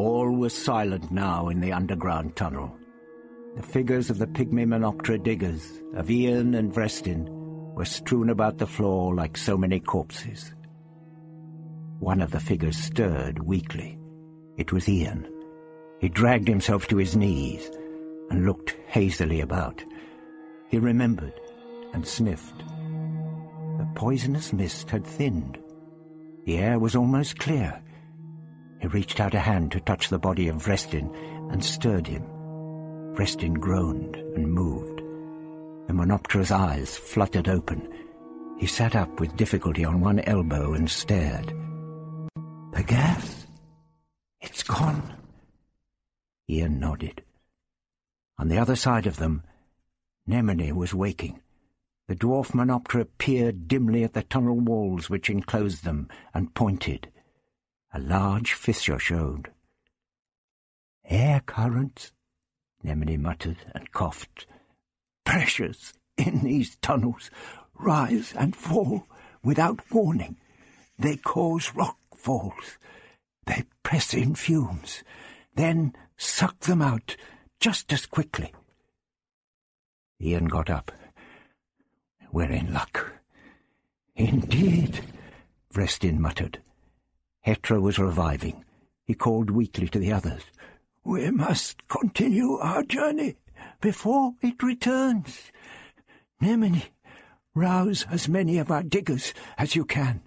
All was silent now in the underground tunnel. The figures of the pygmy Menoptera diggers, of Ian and Vrestin, were strewn about the floor like so many corpses. One of the figures stirred weakly. It was Ian. He dragged himself to his knees and looked hazily about. He remembered and sniffed. The poisonous mist had thinned. The air was almost clear. He reached out a hand to touch the body of Vrestin and stirred him. Vrestin groaned and moved. The Menoptera's eyes fluttered open. He sat up with difficulty on one elbow and stared. Gas? It's gone. Ian nodded. On the other side of them, Nemone was waking. The dwarf Menoptera peered dimly at the tunnel walls which enclosed them and pointed. A large fissure showed. Air currents, Nemone muttered and coughed. Pressures in these tunnels rise and fall without warning. They cause rock falls. They press in fumes, then suck them out just as quickly. Ian got up. We're in luck. Indeed, Vrestin muttered. Hetra was reviving. He called weakly to the others. We must continue our journey before it returns. Nemone, rouse as many of our diggers as you can.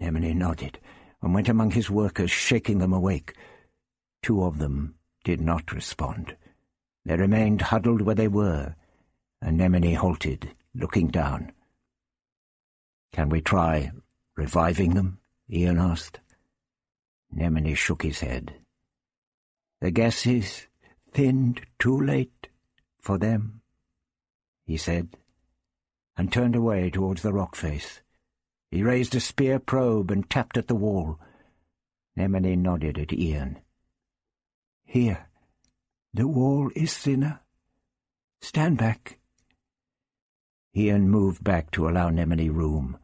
Nemone nodded and went among his workers, shaking them awake. Two of them did not respond. They remained huddled where they were, and Nemone halted, looking down. Can we try reviving them? Ian asked. Nemone shook his head. The gases thinned too late for them, he said, and turned away towards the rock face. He raised a spear probe and tapped at the wall. Nemone nodded at Ian. Here, the wall is thinner. Stand back. Ian moved back to allow Nemone room.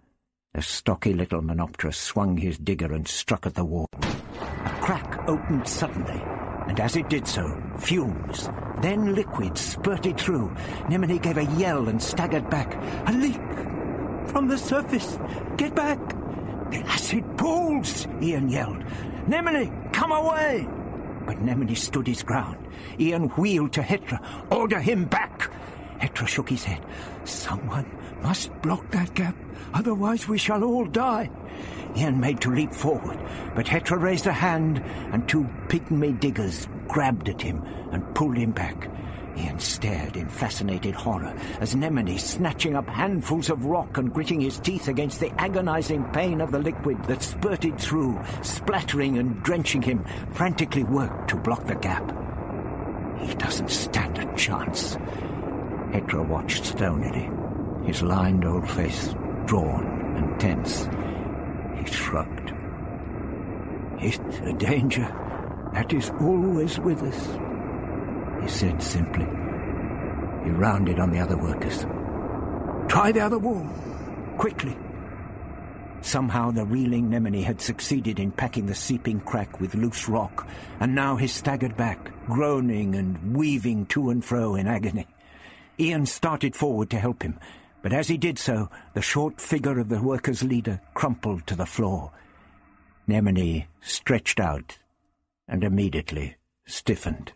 The stocky little Menoptera swung his digger and struck at the wall. A crack opened suddenly, and as it did so, fumes, then liquid spurted through. Nemone gave a yell and staggered back. A leak! From the surface! Get back! The acid pools! Ian yelled. Nemone, come away! But Nemone stood his ground. Ian wheeled to Hetra. Order him back! Hetra shook his head. Someone must block that gap, otherwise we shall all die. Ian made to leap forward, but Hetra raised a hand, and two pygmy diggers grabbed at him and pulled him back. Ian stared in fascinated horror as Nemone, snatching up handfuls of rock and gritting his teeth against the agonizing pain of the liquid that spurted through, splattering and drenching him, frantically worked to block the gap. He doesn't stand a chance. Hetra watched stonily, his lined old face drawn and tense. He shrugged. It's a danger that is always with us, he said simply. He rounded on the other workers. Try the other wall, quickly. Somehow the reeling Nemone had succeeded in packing the seeping crack with loose rock, and now he staggered back, groaning and weaving to and fro in agony. Ian started forward to help him, but as he did so, the short figure of the workers' leader crumpled to the floor. Nemone stretched out and immediately stiffened.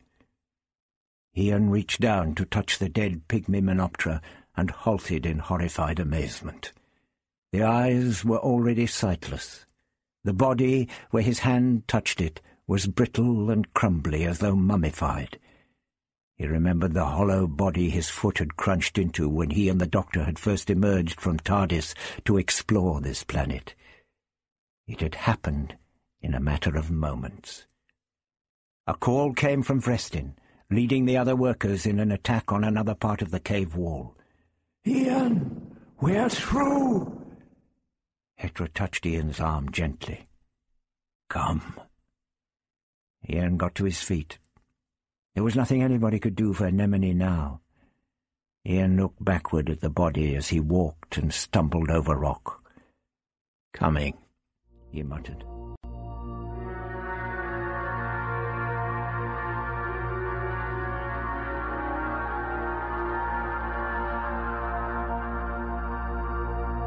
Ian reached down to touch the dead pygmy Menoptera and halted in horrified amazement. The eyes were already sightless. The body, where his hand touched it, was brittle and crumbly as though mummified. He remembered the hollow body his foot had crunched into when he and the doctor had first emerged from TARDIS to explore this planet. It had happened in a matter of moments. A call came from Vrestin, leading the other workers in an attack on another part of the cave wall. Ian, we're through! Hetra touched Ian's arm gently. Come. Ian got to his feet. There was nothing anybody could do for Anemone now. Ian looked backward at the body as he walked and stumbled over rock. Coming, he muttered.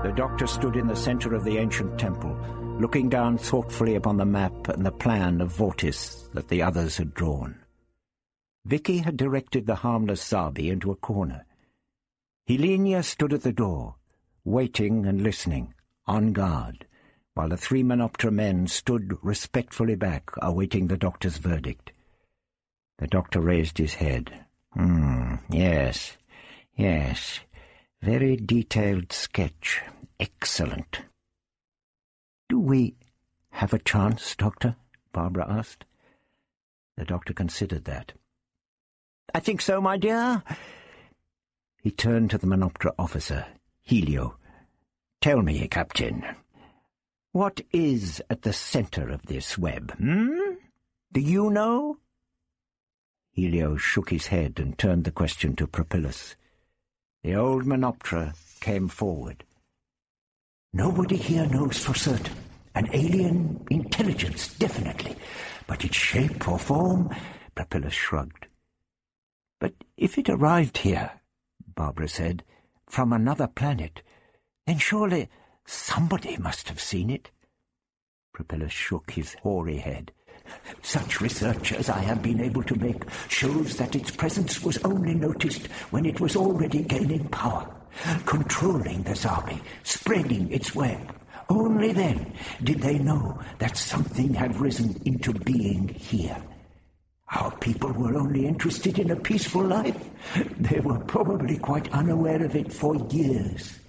The doctor stood in the center of the ancient temple, looking down thoughtfully upon the map and the plan of Vortis that the others had drawn. Vicky had directed the harmless Zarbi into a corner. Helinia stood at the door, waiting and listening, on guard, while the three Menoptera men stood respectfully back, awaiting the doctor's verdict. The doctor raised his head. Hmm, yes, yes. Very detailed sketch. Excellent. Do we have a chance, Doctor? Barbara asked. The doctor considered that. I think so, my dear. He turned to the Menoptera officer, Helio. Tell me, Captain, what is at the centre of this web, hmm? Do you know? Helio shook his head and turned the question to Prapillus. The old Menoptera came forward. Nobody here knows for certain. An alien intelligence, definitely. But its shape or form, Prapillus shrugged. But if it arrived here, Barbara said, from another planet, then surely somebody must have seen it. Prapillus shook his hoary head. Such research as I have been able to make shows that its presence was only noticed when it was already gaining power, controlling the Zarbi, spreading its web. Only then did they know that something had risen into being here. Our people were only interested in a peaceful life. They were probably quite unaware of it for years.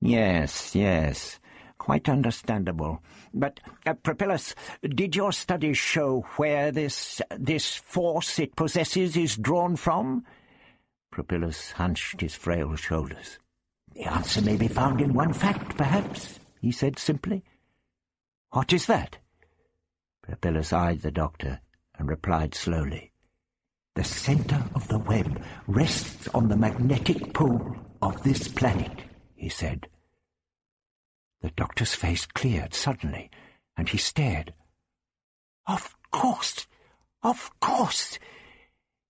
Yes, yes, quite understandable. But, uh, Prapillus, did your studies show where this, this force it possesses is drawn from? Prapillus hunched his frail shoulders. The answer may be found in one fact, perhaps, he said simply. What is that? Prapillus eyed the doctor and replied slowly. The center of the web rests on the magnetic pole of this planet, he said. The doctor's face cleared suddenly, and he stared. Of course! Of course!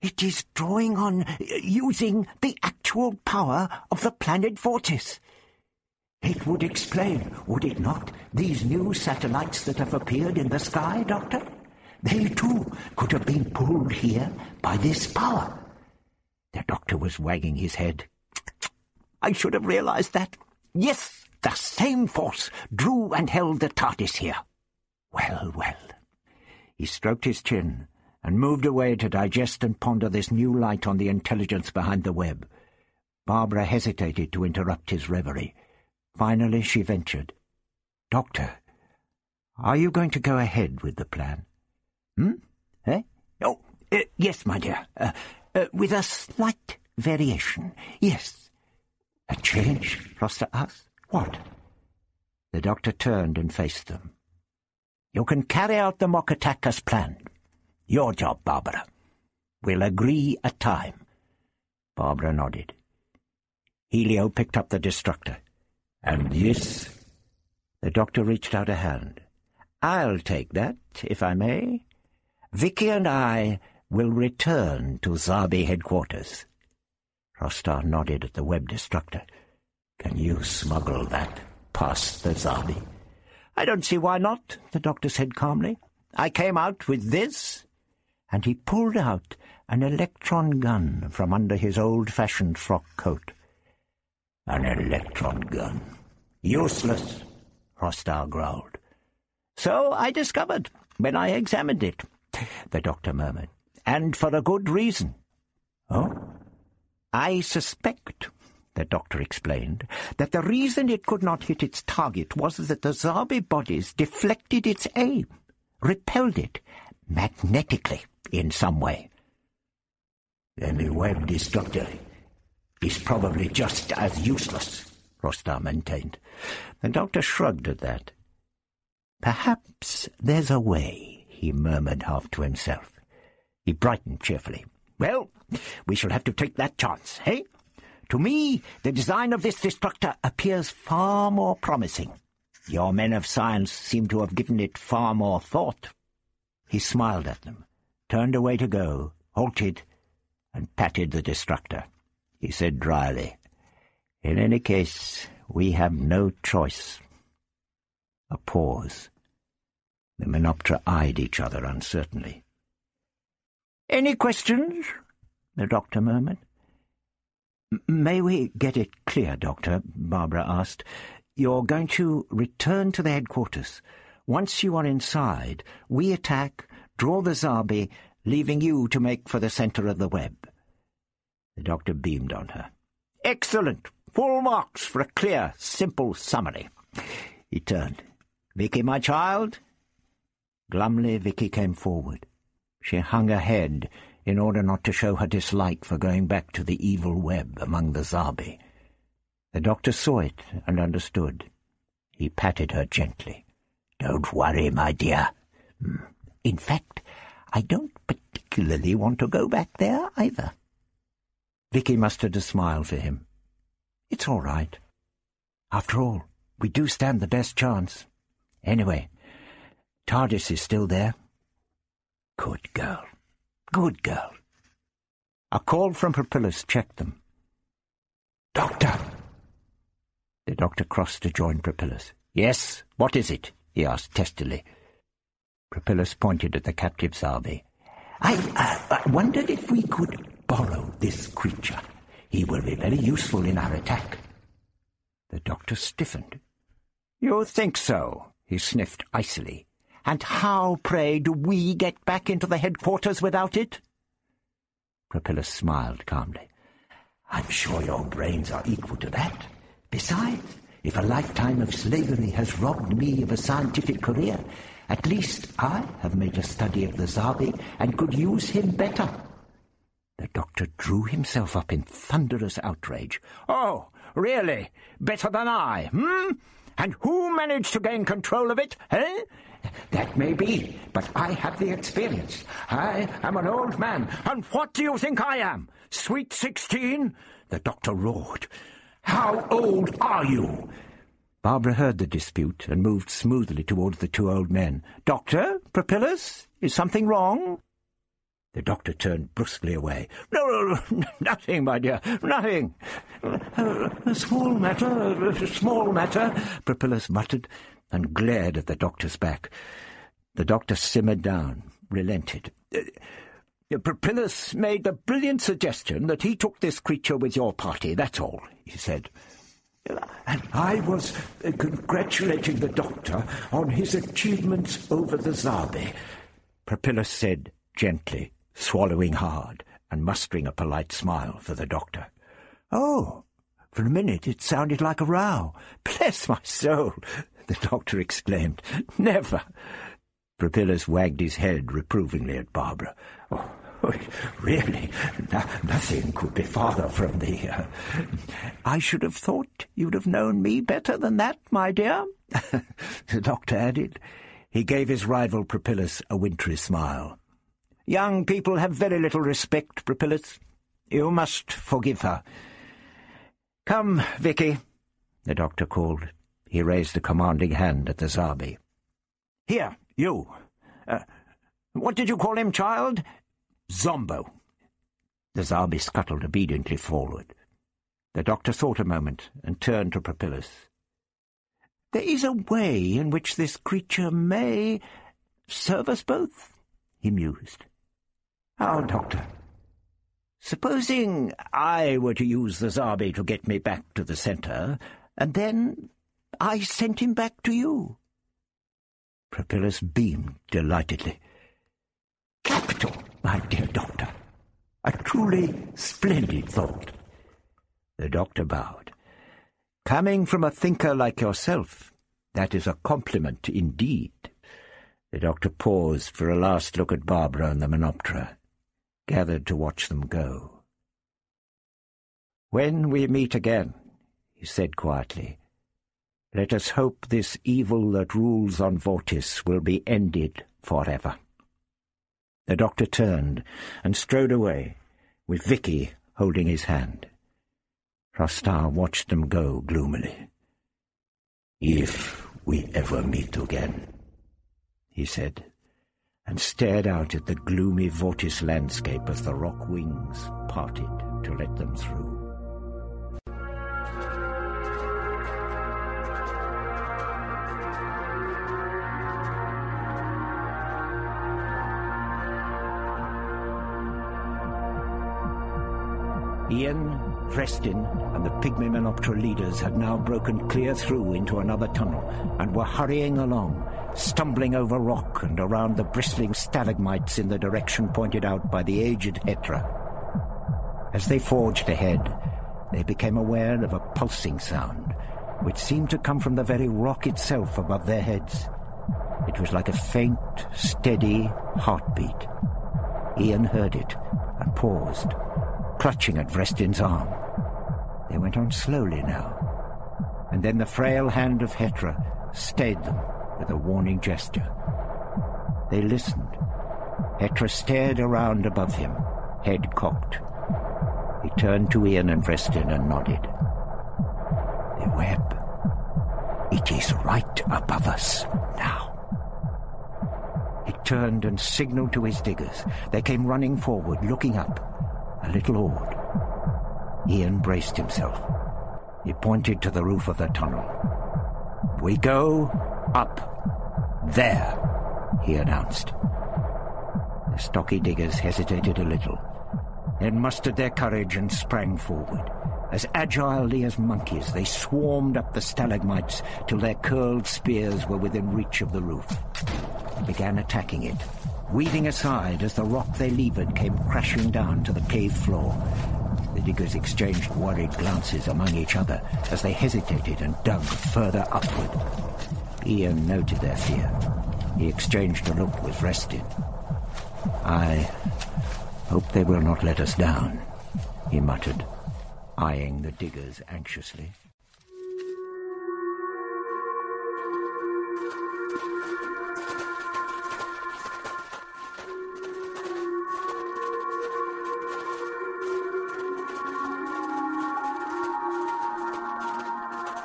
It is drawing on using the actual power of the planet Vortis. It would explain, would it not, these new satellites that have appeared in the sky, Doctor? They too could have been pulled here by this power. The doctor was wagging his head. I should have realized that. Yes, the same force drew and held the TARDIS here. Well, well. He stroked his chin and moved away to digest and ponder this new light on the intelligence behind the web. Barbara hesitated to interrupt his reverie. Finally she ventured. Doctor, are you going to go ahead with the plan? Hmm? Eh? Oh, uh, yes, my dear. Uh, uh, with a slight variation, yes. A change? Hrostar asked. What? The doctor turned and faced them. You can carry out the mock attack as planned. Your job, Barbara. We'll agree a time. Barbara nodded. Helio picked up the destructor. And this? The doctor reached out a hand. I'll take that, if I may. Vicky and I will return to Zarbi headquarters. Hrostar nodded at the web destructor. Can you smuggle that past the Zarbi? I don't see why not, the doctor said calmly. I came out with this, and he pulled out an electron gun from under his old-fashioned frock coat. An electron gun. Useless, Rostar growled. So I discovered when I examined it, the doctor murmured, and for a good reason. Oh? I suspect the doctor explained, that the reason it could not hit its target was that the Zarbi bodies deflected its aim, repelled it, magnetically in some way. Then the web destructor is probably just as useless, Hrostar maintained. The doctor shrugged at that. Perhaps there's a way, he murmured half to himself. He brightened cheerfully. Well, we shall have to take that chance, eh? To me, the design of this destructor appears far more promising. Your men of science seem to have given it far more thought. He smiled at them, turned away to go, halted, and patted the destructor. He said dryly, In any case, We have no choice. A pause. The Menoptera eyed each other uncertainly. Any questions? the doctor murmured. May we get it clear, Doctor? Barbara asked. You're going to return to the headquarters. Once you are inside, we attack, draw the Zarbi, leaving you to make for the centre of the web. The doctor beamed on her. Excellent! Full marks for a clear, simple summary. He turned. Vicky, my child? Glumly, Vicky came forward. She hung her head in order not to show her dislike for going back to the evil web among the Zarbi. The doctor saw it and understood. He patted her gently. Don't worry, my dear. Hmm. In fact, I don't particularly want to go back there either. Vicky mustered a smile for him. It's all right. After all, we do stand the best chance. Anyway, TARDIS is still there. Good girl. Good girl. A call from Prapillus checked them. Doctor! The doctor crossed to join Prapillus. Yes, what is it? he asked testily. Prapillus pointed at the captive Zarbi. I, uh, I wondered if we could borrow this creature. He will be very useful in our attack. The doctor stiffened. You think so? he sniffed icily. And how, pray, do we get back into the headquarters without it? Prapillus smiled calmly. I'm sure your brains are equal to that. Besides, if a lifetime of slavery has robbed me of a scientific career, at least I have made a study of the Zarbi and could use him better. The doctor drew himself up in thunderous outrage. Oh, really? Better than I, hmm? And who managed to gain control of it, eh? That may be, but I have the experience. I am an old man, and what do you think I am? Sweet sixteen? The doctor roared. How old are you? Barbara heard the dispute and moved smoothly towards the two old men. Doctor, Prapillus, is something wrong? The doctor turned brusquely away. No, no, no nothing, my dear, nothing. Uh, a small matter, a small matter, Prapillus muttered, and glared at the doctor's back. The doctor simmered down, relented. Uh, Prapillus made the brilliant suggestion that he took this creature with your party, that's all, he said. And I was uh, congratulating the doctor on his achievements over the Zarbi. Prapillus said gently, swallowing hard and mustering a polite smile for the doctor. Oh, for a minute it sounded like a row. Bless my soul, the doctor exclaimed. Never. Prapillus wagged his head reprovingly at Barbara. Oh, really, no, nothing could be farther from the... Uh, I should have thought you'd have known me better than that, my dear, the doctor added. He gave his rival Prapillus a wintry smile. Young people have very little respect, Prapillus. You must forgive her. Come, Vicky, the doctor called. He raised a commanding hand at the Zarbi. Here, you. Uh, what did you call him, child? Zombo. The Zarbi scuttled obediently forward. The doctor thought a moment and turned to Prapillus. There is a way in which this creature may serve us both, he mused. How, Doctor? Supposing I were to use the Zarbi to get me back to the centre, and then I sent him back to you. Prapillus beamed delightedly. Capital, my dear doctor. A truly splendid thought. The doctor bowed. Coming from a thinker like yourself, that is a compliment indeed. The doctor paused for a last look at Barbara and the Menoptera gathered to watch them go. When we meet again, he said quietly, let us hope this evil that rules on Vortis will be ended forever. The doctor turned and strode away, with Vicky holding his hand. Hrostar watched them go gloomily. If we ever meet again, he said and stared out at the gloomy Vortis landscape as the rock wings parted to let them through. Vrestin, and the Pygmy Menoptera leaders had now broken clear through into another tunnel and were hurrying along, stumbling over rock and around the bristling stalagmites in the direction pointed out by the aged Hetra. As they forged ahead, they became aware of a pulsing sound, which seemed to come from the very rock itself above their heads. It was like a faint, steady heartbeat. Ian heard it and paused, clutching at Vrestin's arm. They went on slowly now, and then the frail hand of Hetra stayed them with a warning gesture. They listened. Hetra stared around above him, head cocked. He turned to Ian and Vrestin and nodded. The web. It is right above us now. He turned and signaled to his diggers. They came running forward, looking up, a little awed. Ian braced himself. He pointed to the roof of the tunnel. We go up. There, he announced. The stocky diggers hesitated a little, then mustered their courage and sprang forward. As agilely as monkeys, they swarmed up the stalagmites till their curled spears were within reach of the roof and began attacking it, weaving aside as the rock they levered came crashing down to the cave floor. The diggers exchanged worried glances among each other as they hesitated and dug further upward. Ian noted their fear. He exchanged a look with Vrestin. I hope they will not let us down, he muttered, eyeing the diggers anxiously.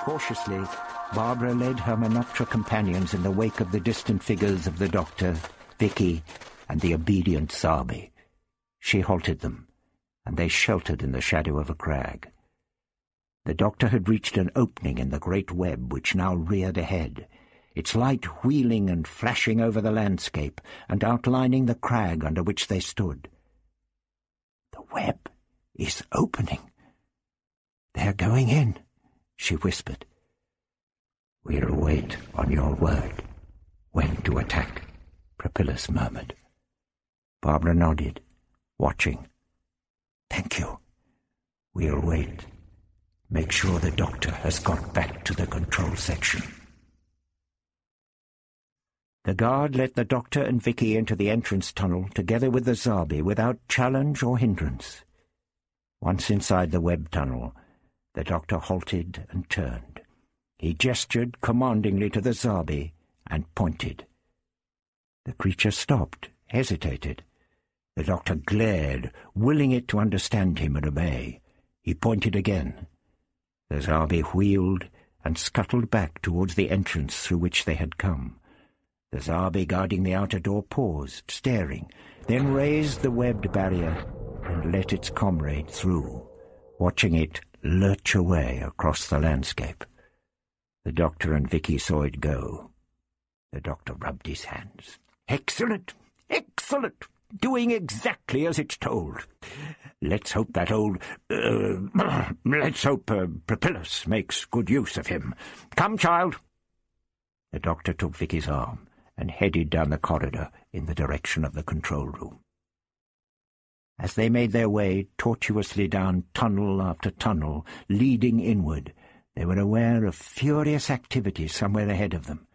Cautiously, Barbara led her Menoptera companions in the wake of the distant figures of the doctor, Vicky, and the obedient Zarbi. She halted them, and they sheltered in the shadow of a crag. The doctor had reached an opening in the great web which now reared ahead, its light wheeling and flashing over the landscape and outlining the crag under which they stood. The web is opening. They're going in she whispered. We'll wait on your word. When to attack, Prapillus murmured. Barbara nodded, watching. Thank you. We'll wait. Make sure the doctor has got back to the control section. The guard let the doctor and Vicky into the entrance tunnel together with the Zarbi without challenge or hindrance. Once inside the web tunnel, the doctor halted and turned. He gestured commandingly to the Zarbi and pointed. The creature stopped, hesitated. The doctor glared, willing it to understand him and obey. He pointed again. The Zarbi wheeled and scuttled back towards the entrance through which they had come. The Zarbi guarding the outer door paused, staring, then raised the webbed barrier and let its comrade through, watching it lurch away across the landscape. The doctor and Vicky saw it go. The doctor rubbed his hands. Excellent! Excellent! Doing exactly as it's told. Let's hope that old... Uh, let's hope uh, Prapillus makes good use of him. Come, child! The doctor took Vicky's arm and headed down the corridor in the direction of the control room. As they made their way tortuously down tunnel after tunnel, leading inward, they were aware of furious activity somewhere ahead of them.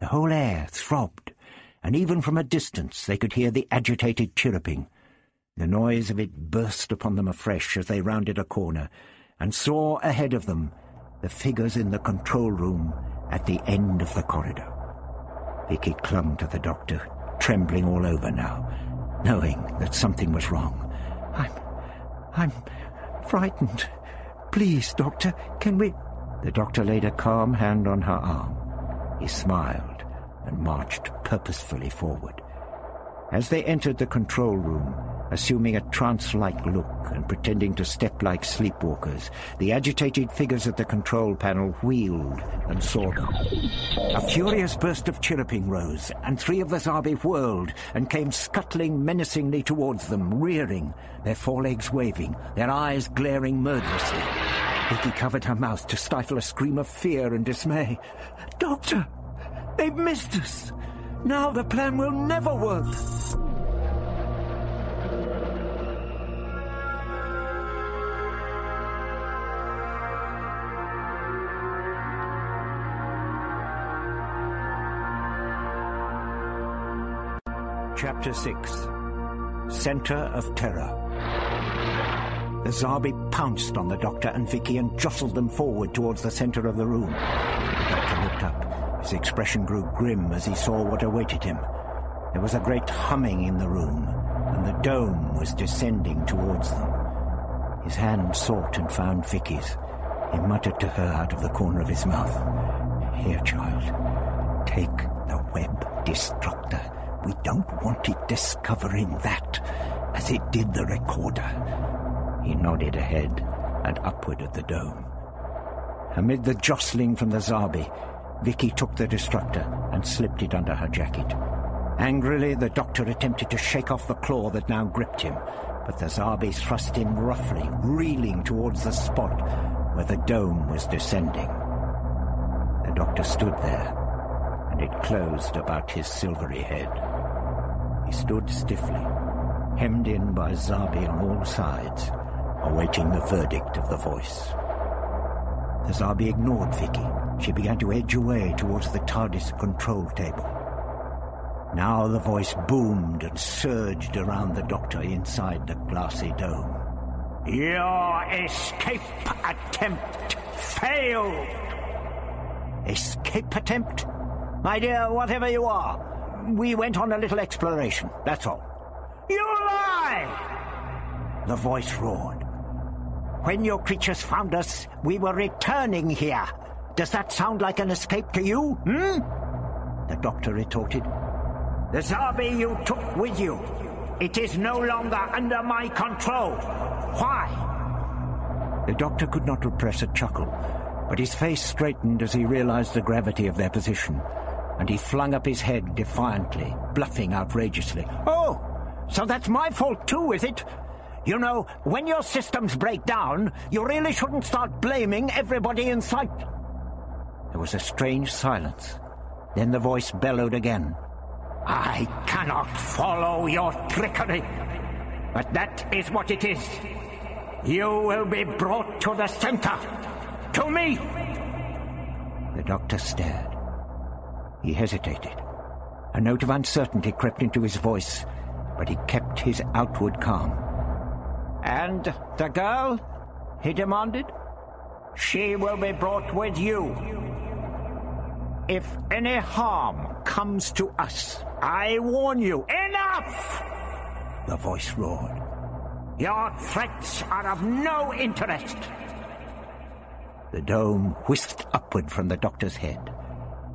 The whole air throbbed, and even from a distance they could hear the agitated chirruping. The noise of it burst upon them afresh as they rounded a corner, and saw ahead of them the figures in the control room at the end of the corridor. Vicky clung to the doctor, trembling all over now knowing that something was wrong. I'm... I'm frightened. Please, Doctor, can we... The doctor laid a calm hand on her arm. He smiled and marched purposefully forward. As they entered the control room, Assuming a trance-like look and pretending to step like sleepwalkers, the agitated figures at the control panel wheeled and saw them. A furious burst of chirruping rose, and three of the Zarbi whirled and came scuttling menacingly towards them, rearing, their forelegs waving, their eyes glaring murderously. Vicky covered her mouth to stifle a scream of fear and dismay. Doctor! They've missed us! Now the plan will never work! Chapter 6 Center of Terror The Zarbi pounced on the doctor and Vicky and jostled them forward towards the center of the room. The doctor looked up. His expression grew grim as he saw what awaited him. There was a great humming in the room, and the dome was descending towards them. His hand sought and found Vicky's. He muttered to her out of the corner of his mouth, Here, child, take the web destructor. We don't want it discovering that, as it did the recorder. He nodded ahead and upward at the dome. Amid the jostling from the Zarbi, Vicky took the destructor and slipped it under her jacket. Angrily, the doctor attempted to shake off the claw that now gripped him, but the Zarbi thrust him roughly, reeling towards the spot where the dome was descending. The doctor stood there, and it closed about his silvery head. He stood stiffly, hemmed in by Zarbi on all sides, awaiting the verdict of the voice. The Zarbi ignored Vicky. She began to edge away towards the TARDIS control table. Now the voice boomed and surged around the doctor inside the glassy dome. Your escape attempt failed! Escape attempt? My dear, whatever you are, we went on a little exploration, that's all. You lie! The voice roared. When your creatures found us, we were returning here. Does that sound like an escape to you, hmm? The doctor retorted. The Zarbi you took with you. It is no longer under my control. Why? The doctor could not repress a chuckle, but his face straightened as he realized the gravity of their position and he flung up his head defiantly, bluffing outrageously. Oh, so that's my fault too, is it? You know, when your systems break down, you really shouldn't start blaming everybody in sight. There was a strange silence. Then the voice bellowed again. I cannot follow your trickery, but that is what it is. You will be brought to the center. To me! The doctor stared. He hesitated. A note of uncertainty crept into his voice, but he kept his outward calm. And the girl? he demanded. She will be brought with you. If any harm comes to us, I warn you, enough! The voice roared. Your threats are of no interest. The dome whisked upward from the doctor's head.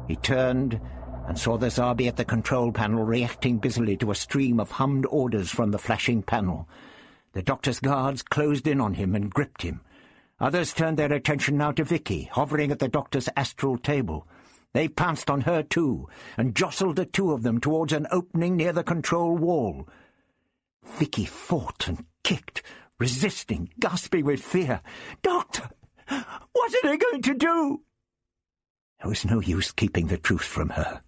He turned and saw the Zarbi at the control panel reacting busily to a stream of hummed orders from the flashing panel. The doctor's guards closed in on him and gripped him. Others turned their attention now to Vicky, hovering at the doctor's astral table. They pounced on her too, and jostled the two of them towards an opening near the control wall. Vicky fought and kicked, resisting, gasping with fear. Doctor, what are they going to do? There was no use keeping the truth from her.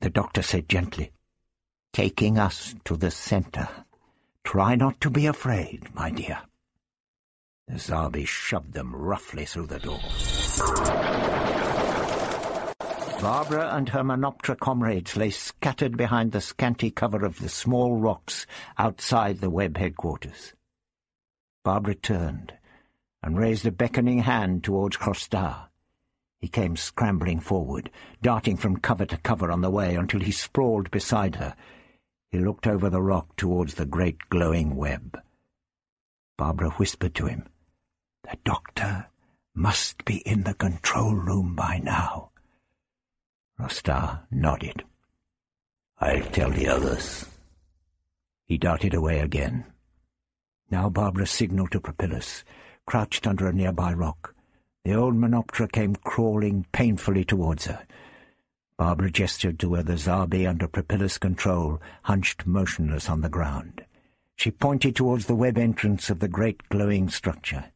The doctor said gently, Taking us to the center. Try not to be afraid, my dear. The Zarbi shoved them roughly through the door. Barbara and her Menoptera comrades lay scattered behind the scanty cover of the small rocks outside the web headquarters. Barbara turned and raised a beckoning hand towards Hrostar. He came scrambling forward, darting from cover to cover on the way until he sprawled beside her. He looked over the rock towards the great glowing web. Barbara whispered to him, The doctor must be in the control room by now. Hrostar nodded. I'll tell the others. He darted away again. Now Barbara signalled to Prapillus, crouched under a nearby rock. The old Menoptera came crawling painfully towards her. Barbara gestured to where the Zarbi under Prapillus' control hunched motionless on the ground. She pointed towards the web entrance of the great glowing structure.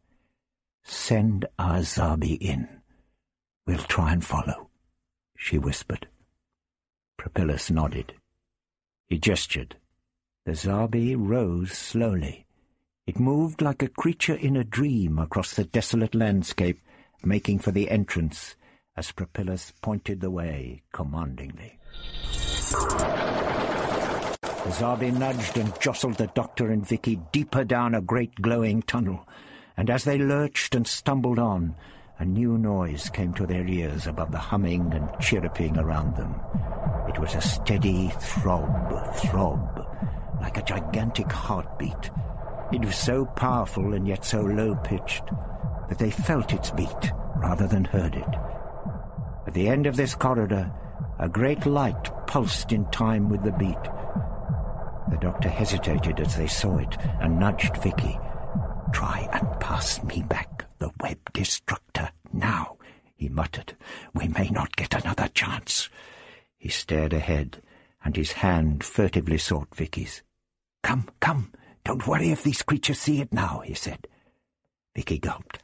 Send our Zarbi in. We'll try and follow, she whispered. Prapillus nodded. He gestured. The Zarbi rose slowly. It moved like a creature in a dream across the desolate landscape, making for the entrance as Prapillus pointed the way commandingly. The Zarbi nudged and jostled the doctor and Vicky deeper down a great glowing tunnel, and as they lurched and stumbled on, a new noise came to their ears above the humming and chirruping around them. It was a steady throb, throb, like a gigantic heartbeat. It was so powerful and yet so low-pitched they felt its beat rather than heard it. At the end of this corridor, a great light pulsed in time with the beat. The doctor hesitated as they saw it and nudged Vicky. Try and pass me back the web destructor now, he muttered. We may not get another chance. He stared ahead, and his hand furtively sought Vicky's. Come, come, don't worry if these creatures see it now, he said. Vicky gulped.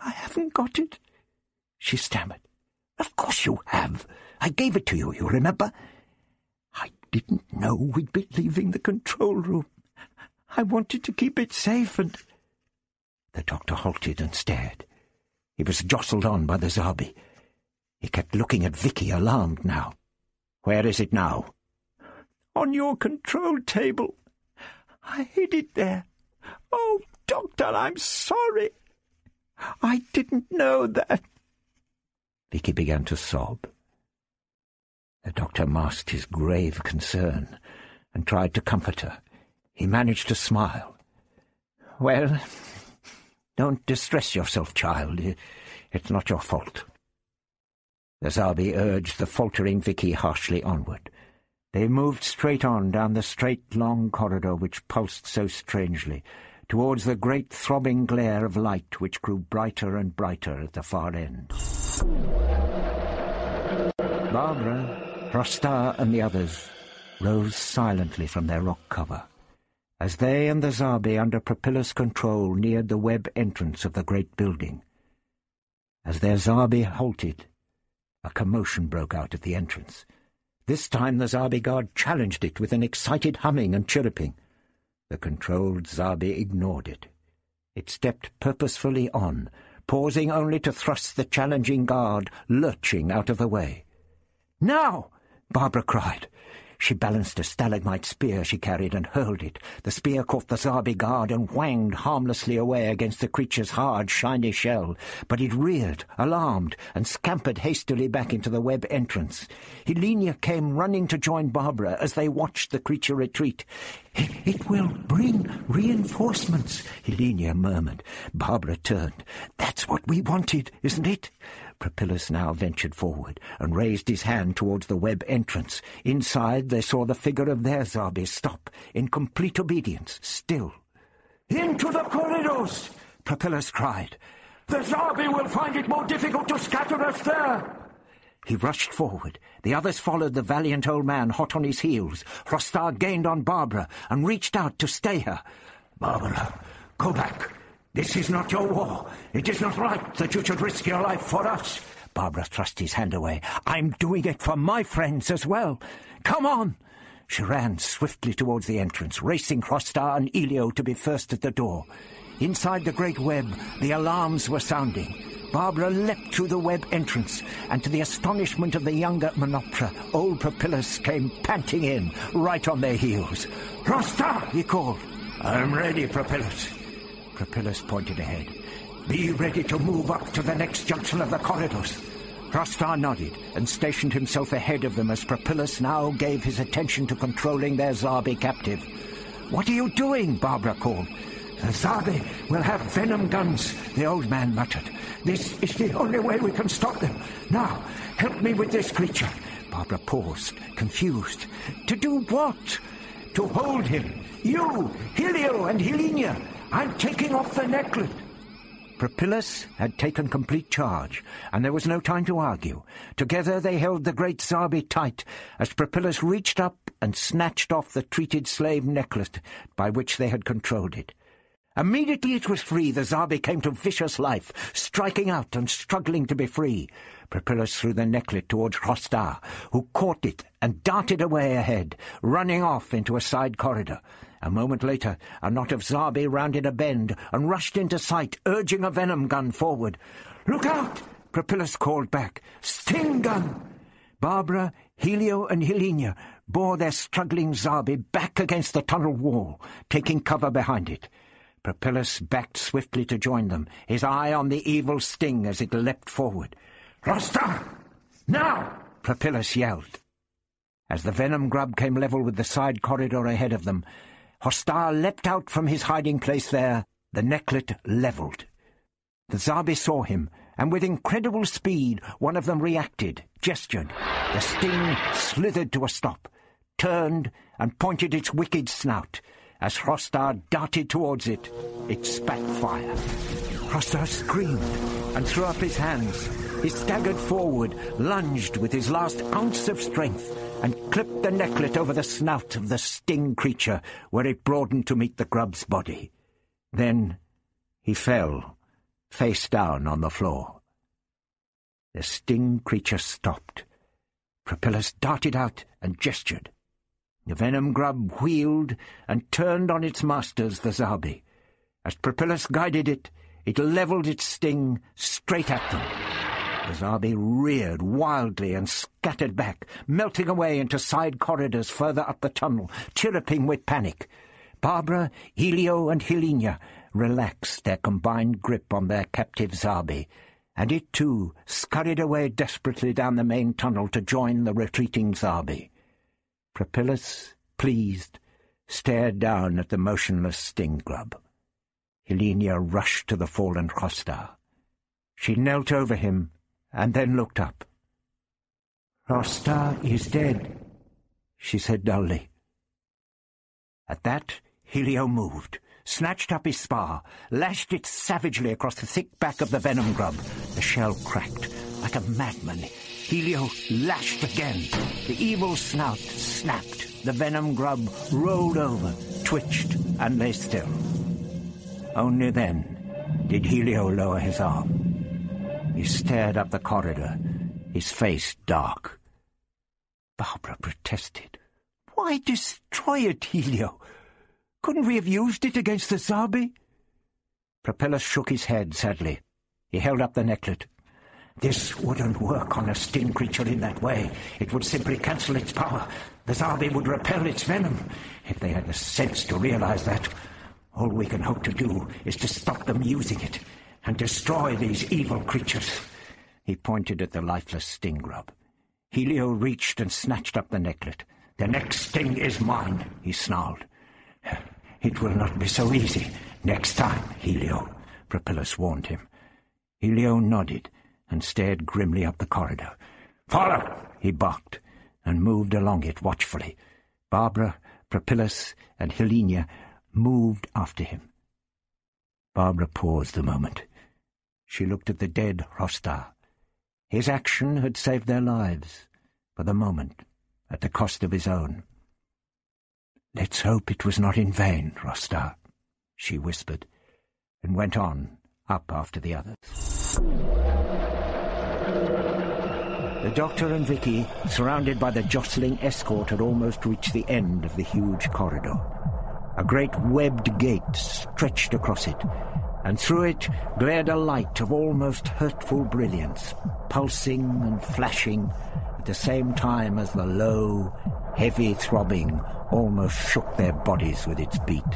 I... Haven't got it, she stammered. Of course you have. I gave it to you, you remember? I didn't know we'd be leaving the control room. I wanted to keep it safe and... The doctor halted and stared. He was jostled on by the Zarbi. He kept looking at Vicky, alarmed now. Where is it now? On your control table. I hid it there. Oh, Doctor, I'm sorry. I didn't know that. Vicky began to sob. The doctor masked his grave concern and tried to comfort her. He managed to smile. Well, don't distress yourself, child. It's not your fault. The Zarbi urged the faltering Vicky harshly onward. They moved straight on down the straight, long corridor which pulsed so strangely, towards the great throbbing glare of light which grew brighter and brighter at the far end. Barbara, Hrostar, and the others rose silently from their rock cover as they and the Zarbi under Prapillus' control neared the web entrance of the great building. As their Zarbi halted, a commotion broke out at the entrance. This time the Zarbi guard challenged it with an excited humming and chirruping. The controlled Zarbi ignored it. It stepped purposefully on, pausing only to thrust the challenging guard lurching out of the way. Now! Barbara cried. She balanced a stalagmite spear she carried and hurled it. The spear caught the Zarbi guard and whanged harmlessly away against the creature's hard, shiny shell, but it reared, alarmed, and scampered hastily back into the web entrance. Hlynia came running to join Barbara as they watched the creature retreat. It, will bring reinforcements, Hlynia murmured. Barbara turned. That's what we wanted, isn't it? Prapillus now ventured forward and raised his hand towards the web entrance. Inside they saw the figure of their Zarbi stop, in complete obedience, still. "'Into the corridors!' Prapillus cried. "'The Zarbi will find it more difficult to scatter us there!' He rushed forward. The others followed the valiant old man hot on his heels. Hrostar gained on Barbara and reached out to stay her. "'Barbara, go back!' This is not your war. It is not right that you should risk your life for us. Barbara thrust his hand away. I'm doing it for my friends as well. Come on! She ran swiftly towards the entrance, racing Hrostar and Helio to be first at the door. Inside the great web, the alarms were sounding. Barbara leapt through the web entrance, and to the astonishment of the younger Menoptera, old Prapillus came panting in, right on their heels. Hrostar, he called. I'm ready, Prapillus. Prapillus pointed ahead. Be ready to move up to the next junction of the corridors. Hrostar nodded and stationed himself ahead of them as Prapillus now gave his attention to controlling their Zarbi captive. What are you doing? Barbara called. The Zarbi will have venom guns, the old man muttered. This is the only way we can stop them. Now, help me with this creature. Barbara paused, confused. To do what? to hold him. You, Helio and Helinia, I'm taking off the necklet. Prapillus had taken complete charge, and there was no time to argue. Together they held the great Zarbi tight as Prapillus reached up and snatched off the treated slave necklet by which they had controlled it. Immediately it was free, the Zarbi came to vicious life, striking out and struggling to be free. Prapillus threw the necklet towards Hrostar, who caught it and darted away ahead, running off into a side corridor. A moment later, a knot of Zarbi rounded a bend and rushed into sight, urging a venom gun forward. "'Look out!' Prapillus called back. "'Sting gun!' Barbara, Helio, and Hlynia bore their struggling Zarbi back against the tunnel wall, taking cover behind it. Prapillus backed swiftly to join them, his eye on the evil sting as it leapt forward. "'Hrostar! Now!' Prapillus yelled. As the venom grub came level with the side corridor ahead of them, Hrostar leapt out from his hiding place there, the necklet levelled. The Zarbi saw him, and with incredible speed one of them reacted, gestured. The sting slithered to a stop, turned, and pointed its wicked snout. As Hrostar darted towards it, it spat fire. Hrostar screamed and threw up his hands. He staggered forward, lunged with his last ounce of strength, and clipped the necklet over the snout of the sting creature where it broadened to meet the grub's body. Then he fell, face down on the floor. The sting creature stopped. Prapillus darted out and gestured. The venom grub wheeled and turned on its masters, the Zarbi. As Prapillus guided it, it levelled its sting straight at them. The Zarbi reared wildly and scattered back, melting away into side corridors further up the tunnel, chirruping with panic. Barbara, Helio, and Hlynia relaxed their combined grip on their captive Zarbi, and it too scurried away desperately down the main tunnel to join the retreating Zarbi. Prapillus, pleased, stared down at the motionless sting grub. Hlynia rushed to the fallen Hrostar. She knelt over him and then looked up. Hrostar is dead, she said dully. At that, Helio moved, snatched up his spar, lashed it savagely across the thick back of the venom grub. The shell cracked. Like a madman, Helio lashed again. The evil snout snapped. The venom grub rolled over, twitched, and lay still. Only then did Helio lower his arm. He stared up the corridor, his face dark. Barbara protested. Why destroy it, Helio? Couldn't we have used it against the Zarbi? Prapillus shook his head sadly. He held up the necklet. This wouldn't work on a sting creature in that way. It would simply cancel its power. The Zarbi would repel its venom. If they had the sense to realize that, all we can hope to do is to stop them using it and destroy these evil creatures. He pointed at the lifeless sting grub. Helio reached and snatched up the necklet. The next sting is mine, he snarled. It will not be so easy next time, Helio, Prapillus warned him. Helio nodded and stared grimly up the corridor. Follow, he barked, and moved along it watchfully. Barbara, Prapillus, and Hlynia moved after him. Barbara paused a moment. She looked at the dead Hrostar. His action had saved their lives, for the moment, at the cost of his own. Let's hope it was not in vain, Hrostar, she whispered, and went on, up after the others. The doctor and Vicky, surrounded by the jostling escort, had almost reached the end of the huge corridor. A great webbed gate stretched across it, and through it glared a light of almost hurtful brilliance, pulsing and flashing at the same time as the low, heavy throbbing almost shook their bodies with its beat.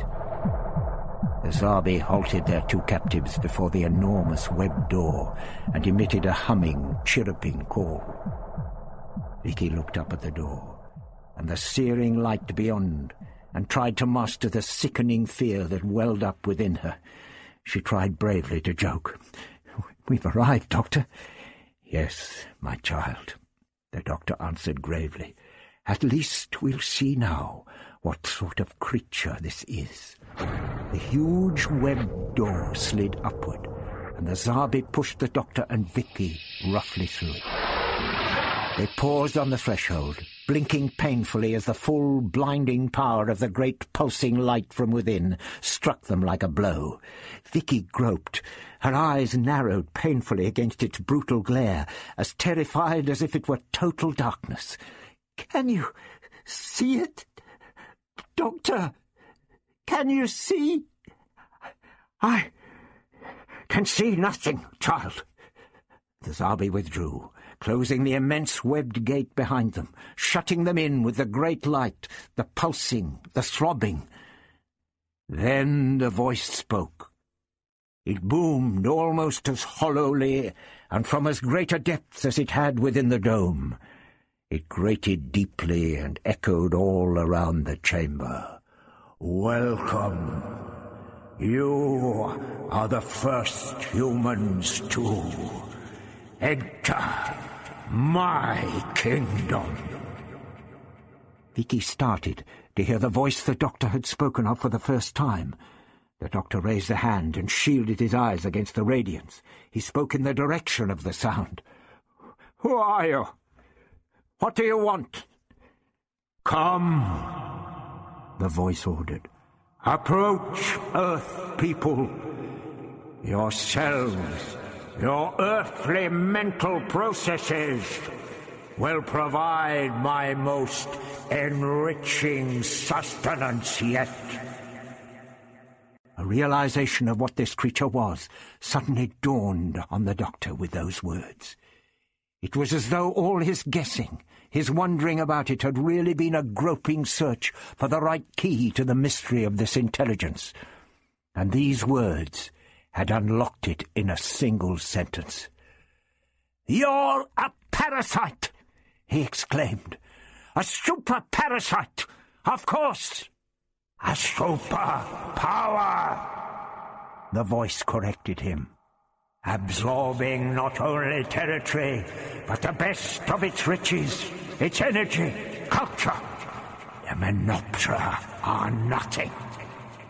The Zarbi halted their two captives before the enormous web door and emitted a humming, chirruping call. Vicky looked up at the door, and the searing light beyond, and tried to master the sickening fear that welled up within her. She tried bravely to joke. We've arrived, Doctor. Yes, my child, the doctor answered gravely. At least we'll see now what sort of creature this is. The huge web door slid upward, and the Zarbi pushed the doctor and Vicky roughly through it. They paused on the threshold, blinking painfully as the full, blinding power of the great pulsing light from within struck them like a blow. Vicky groped. Her eyes narrowed painfully against its brutal glare, as terrified as if it were total darkness. "'Can you see it, Doctor? Can you see?' "'I can see nothing, child.' The Zarbi withdrew closing the immense webbed gate behind them, shutting them in with the great light, the pulsing, the throbbing. Then the voice spoke. It boomed almost as hollowly and from as great a depth as it had within the dome. It grated deeply and echoed all around the chamber. Welcome. You are the first humans to enter my kingdom. Vicky started to hear the voice the doctor had spoken of for the first time. The doctor raised a hand and shielded his eyes against the radiance. He spoke in the direction of the sound. Who are you? What do you want? Come, the voice ordered. Approach, Earth people. Yourselves your earthly mental processes will provide my most enriching sustenance yet. A realization of what this creature was suddenly dawned on the doctor with those words. It was as though all his guessing, his wondering about it, had really been a groping search for the right key to the mystery of this intelligence. And these words had unlocked it in a single sentence. You're a parasite, he exclaimed. A super parasite, of course. A super power, the voice corrected him. Absorbing not only territory, but the best of its riches, its energy, culture. The Menoptera are nothing.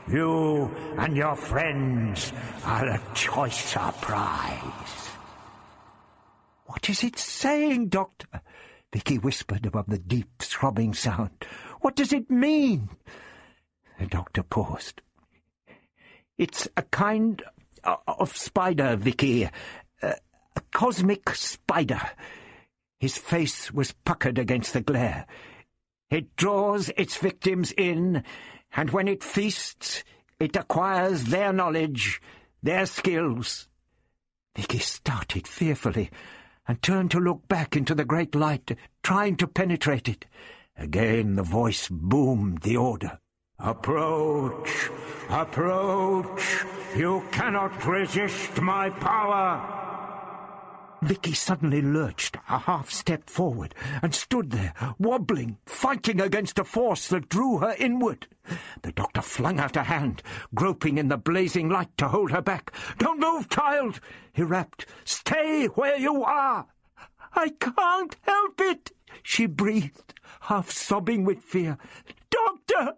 You and your friends are a choicer prize. What is it saying, Doctor? Vicky whispered above the deep, throbbing sound. What does it mean? The doctor paused. It's a kind uh, of spider, Vicky. Uh, a cosmic spider. His face was puckered against the glare. It draws its victims in and when it feasts, it acquires their knowledge, their skills. Vicky started fearfully and turned to look back into the great light, trying to penetrate it. Again the voice boomed the order. Approach! Approach! You cannot resist my power! Vicky suddenly lurched a half step forward and stood there, wobbling, fighting against a force that drew her inward. The doctor flung out a hand, groping in the blazing light to hold her back. Don't move, child, he rapped. Stay where you are. I can't help it, she breathed, half sobbing with fear. Doctor,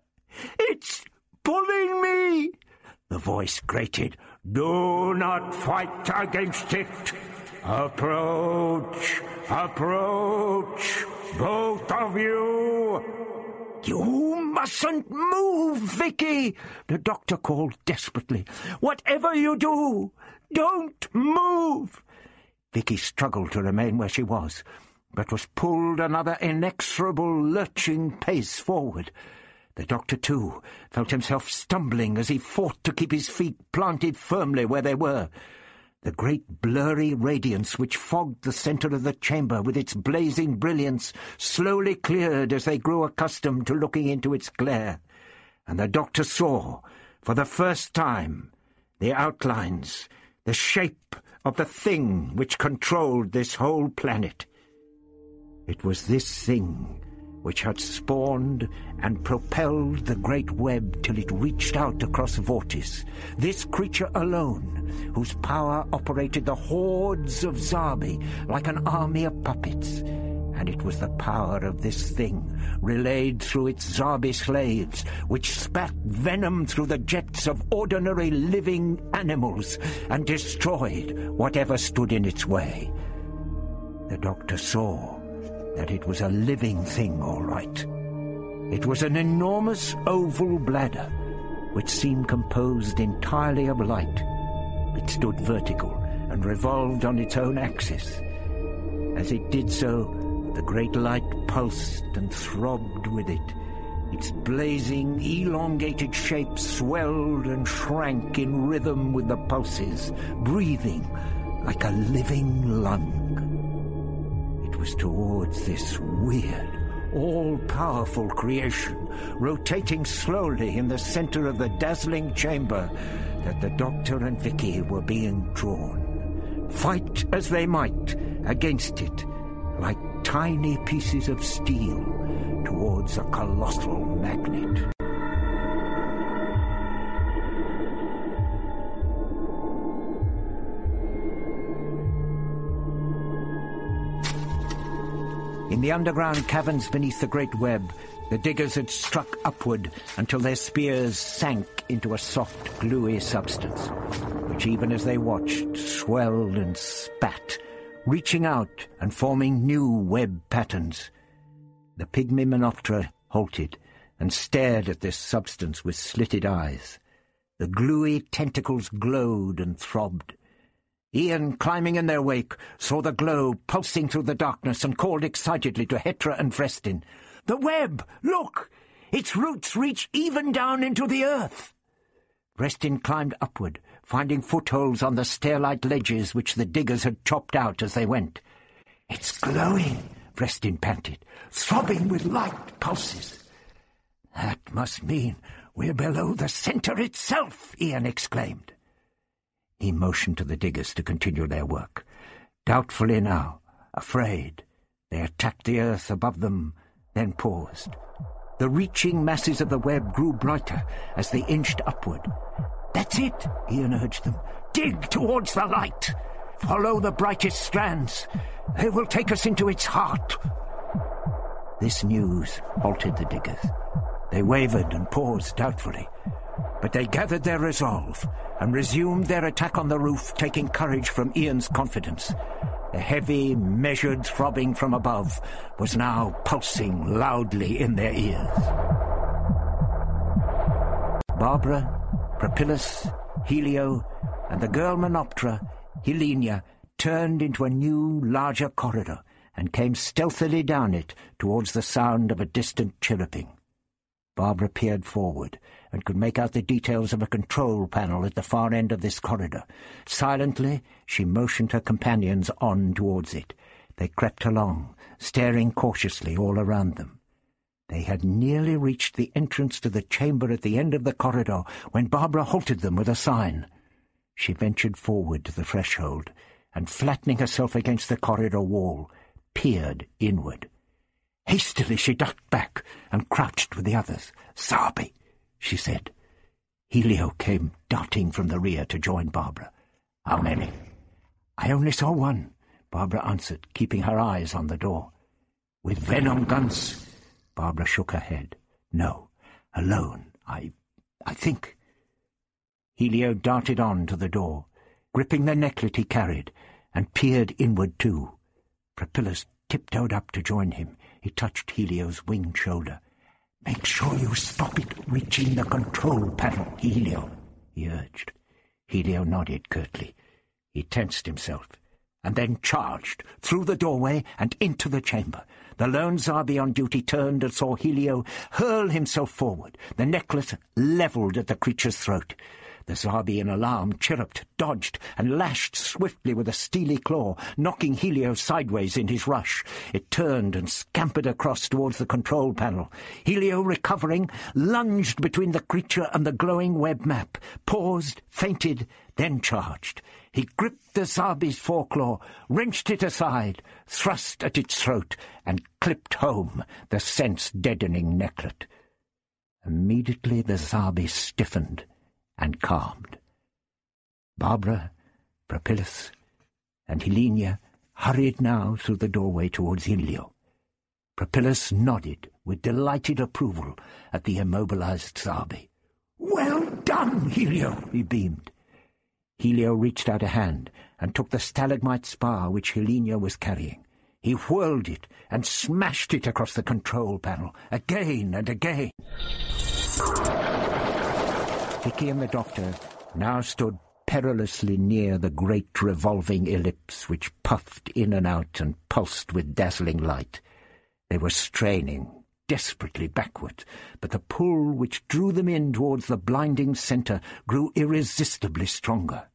it's pulling me. The voice grated. Do not fight against it. Approach! Approach! Both of you! You mustn't move, Vicky! The doctor called desperately. Whatever you do, don't move! Vicky struggled to remain where she was, but was pulled another inexorable, lurching pace forward. The doctor, too, felt himself stumbling as he fought to keep his feet planted firmly where they were. The great blurry radiance which fogged the centre of the chamber with its blazing brilliance slowly cleared as they grew accustomed to looking into its glare, and the doctor saw, for the first time, the outlines, the shape of the thing which controlled this whole planet. It was this thing which had spawned and propelled the great web till it reached out across Vortis. This creature alone, whose power operated the hordes of Zarbi like an army of puppets, and it was the power of this thing, relayed through its Zarbi slaves, which spat venom through the jets of ordinary living animals and destroyed whatever stood in its way. The doctor saw that it was a living thing, all right. It was an enormous oval bladder, which seemed composed entirely of light. It stood vertical and revolved on its own axis. As it did so, the great light pulsed and throbbed with it. Its blazing, elongated shape swelled and shrank in rhythm with the pulses, breathing like a living lung. Was towards this weird, all-powerful creation, rotating slowly in the center of the dazzling chamber, that the Doctor and Vicky were being drawn. Fight as they might against it, like tiny pieces of steel towards a colossal magnet. In the underground caverns beneath the great web, the diggers had struck upward until their spears sank into a soft, gluey substance, which even as they watched swelled and spat reaching out and forming new web patterns. The pygmy Menoptera halted and stared at this substance with slitted eyes. The gluey tentacles glowed and throbbed. Ian, climbing in their wake, saw the glow pulsing through the darkness and called excitedly to Hetra and Vrestin. The web! Look! Its roots reach even down into the earth! Vrestin climbed upward, finding footholds on the stair-like ledges which the diggers had chopped out as they went. It's glowing, Vrestin panted, throbbing with light pulses. That must mean we're below the centre itself, Ian exclaimed. He motioned to the diggers to continue their work. Doubtfully now, afraid, they attacked the earth above them, then paused. The reaching masses of the web grew brighter as they inched upward. That's it, Ian urged them. Dig towards the light. Follow the brightest strands. They will take us into its heart. This news halted the diggers. They wavered and paused doubtfully. But they gathered their resolve and resumed their attack on the roof, taking courage from Ian's confidence. The heavy, measured throbbing from above was now pulsing loudly in their ears. Barbara, Prapillus, Helio, and the girl Menoptera, Hlynia, turned into a new, larger corridor and came stealthily down it towards the sound of a distant chirruping. Barbara peered forward and could make out the details of a control panel at the far end of this corridor. Silently, she motioned her companions on towards it. They crept along, staring cautiously all around them. They had nearly reached the entrance to the chamber at the end of the corridor when Barbara halted them with a sign. She ventured forward to the threshold and, flattening herself against the corridor wall, peered inward. Hastily she ducked back and crouched with the others. Zarbi, she said. Helio came darting from the rear to join Barbara. How many? I only saw one, Barbara answered, keeping her eyes on the door. With venom guns? Barbara shook her head. No, alone, I... I think. Helio darted on to the door, gripping the necklet he carried, and peered inward too. Prapillus tiptoed up to join him. He touched Helio's winged shoulder. Make sure you stop it reaching the control panel, Helio, he urged. Helio nodded curtly. He tensed himself, and then charged through the doorway and into the chamber. The lone Zarbi on duty turned and saw Helio hurl himself forward, the necklace levelled at the creature's throat. The Zarbi, in alarm chirruped, dodged, and lashed swiftly with a steely claw, knocking Helio sideways in his rush. It turned and scampered across towards the control panel. Helio, recovering, lunged between the creature and the glowing web map, paused, feinted, then charged. He gripped the Zarbi's foreclaw, wrenched it aside, thrust at its throat, and clipped home the sense-deadening necklet. Immediately the Zarbi stiffened and calmed. Barbara, Prapillus, and Hlynia hurried now through the doorway towards Helio. Prapillus nodded with delighted approval at the immobilized Zarbi. Well done, Helio, he beamed. Helio reached out a hand and took the stalagmite spar which Hlynia was carrying. He whirled it and smashed it across the control panel, again and again. Vicky and the doctor now stood perilously near the great revolving ellipse which puffed in and out and pulsed with dazzling light. They were straining, desperately backward, but the pull which drew them in towards the blinding centre grew irresistibly stronger.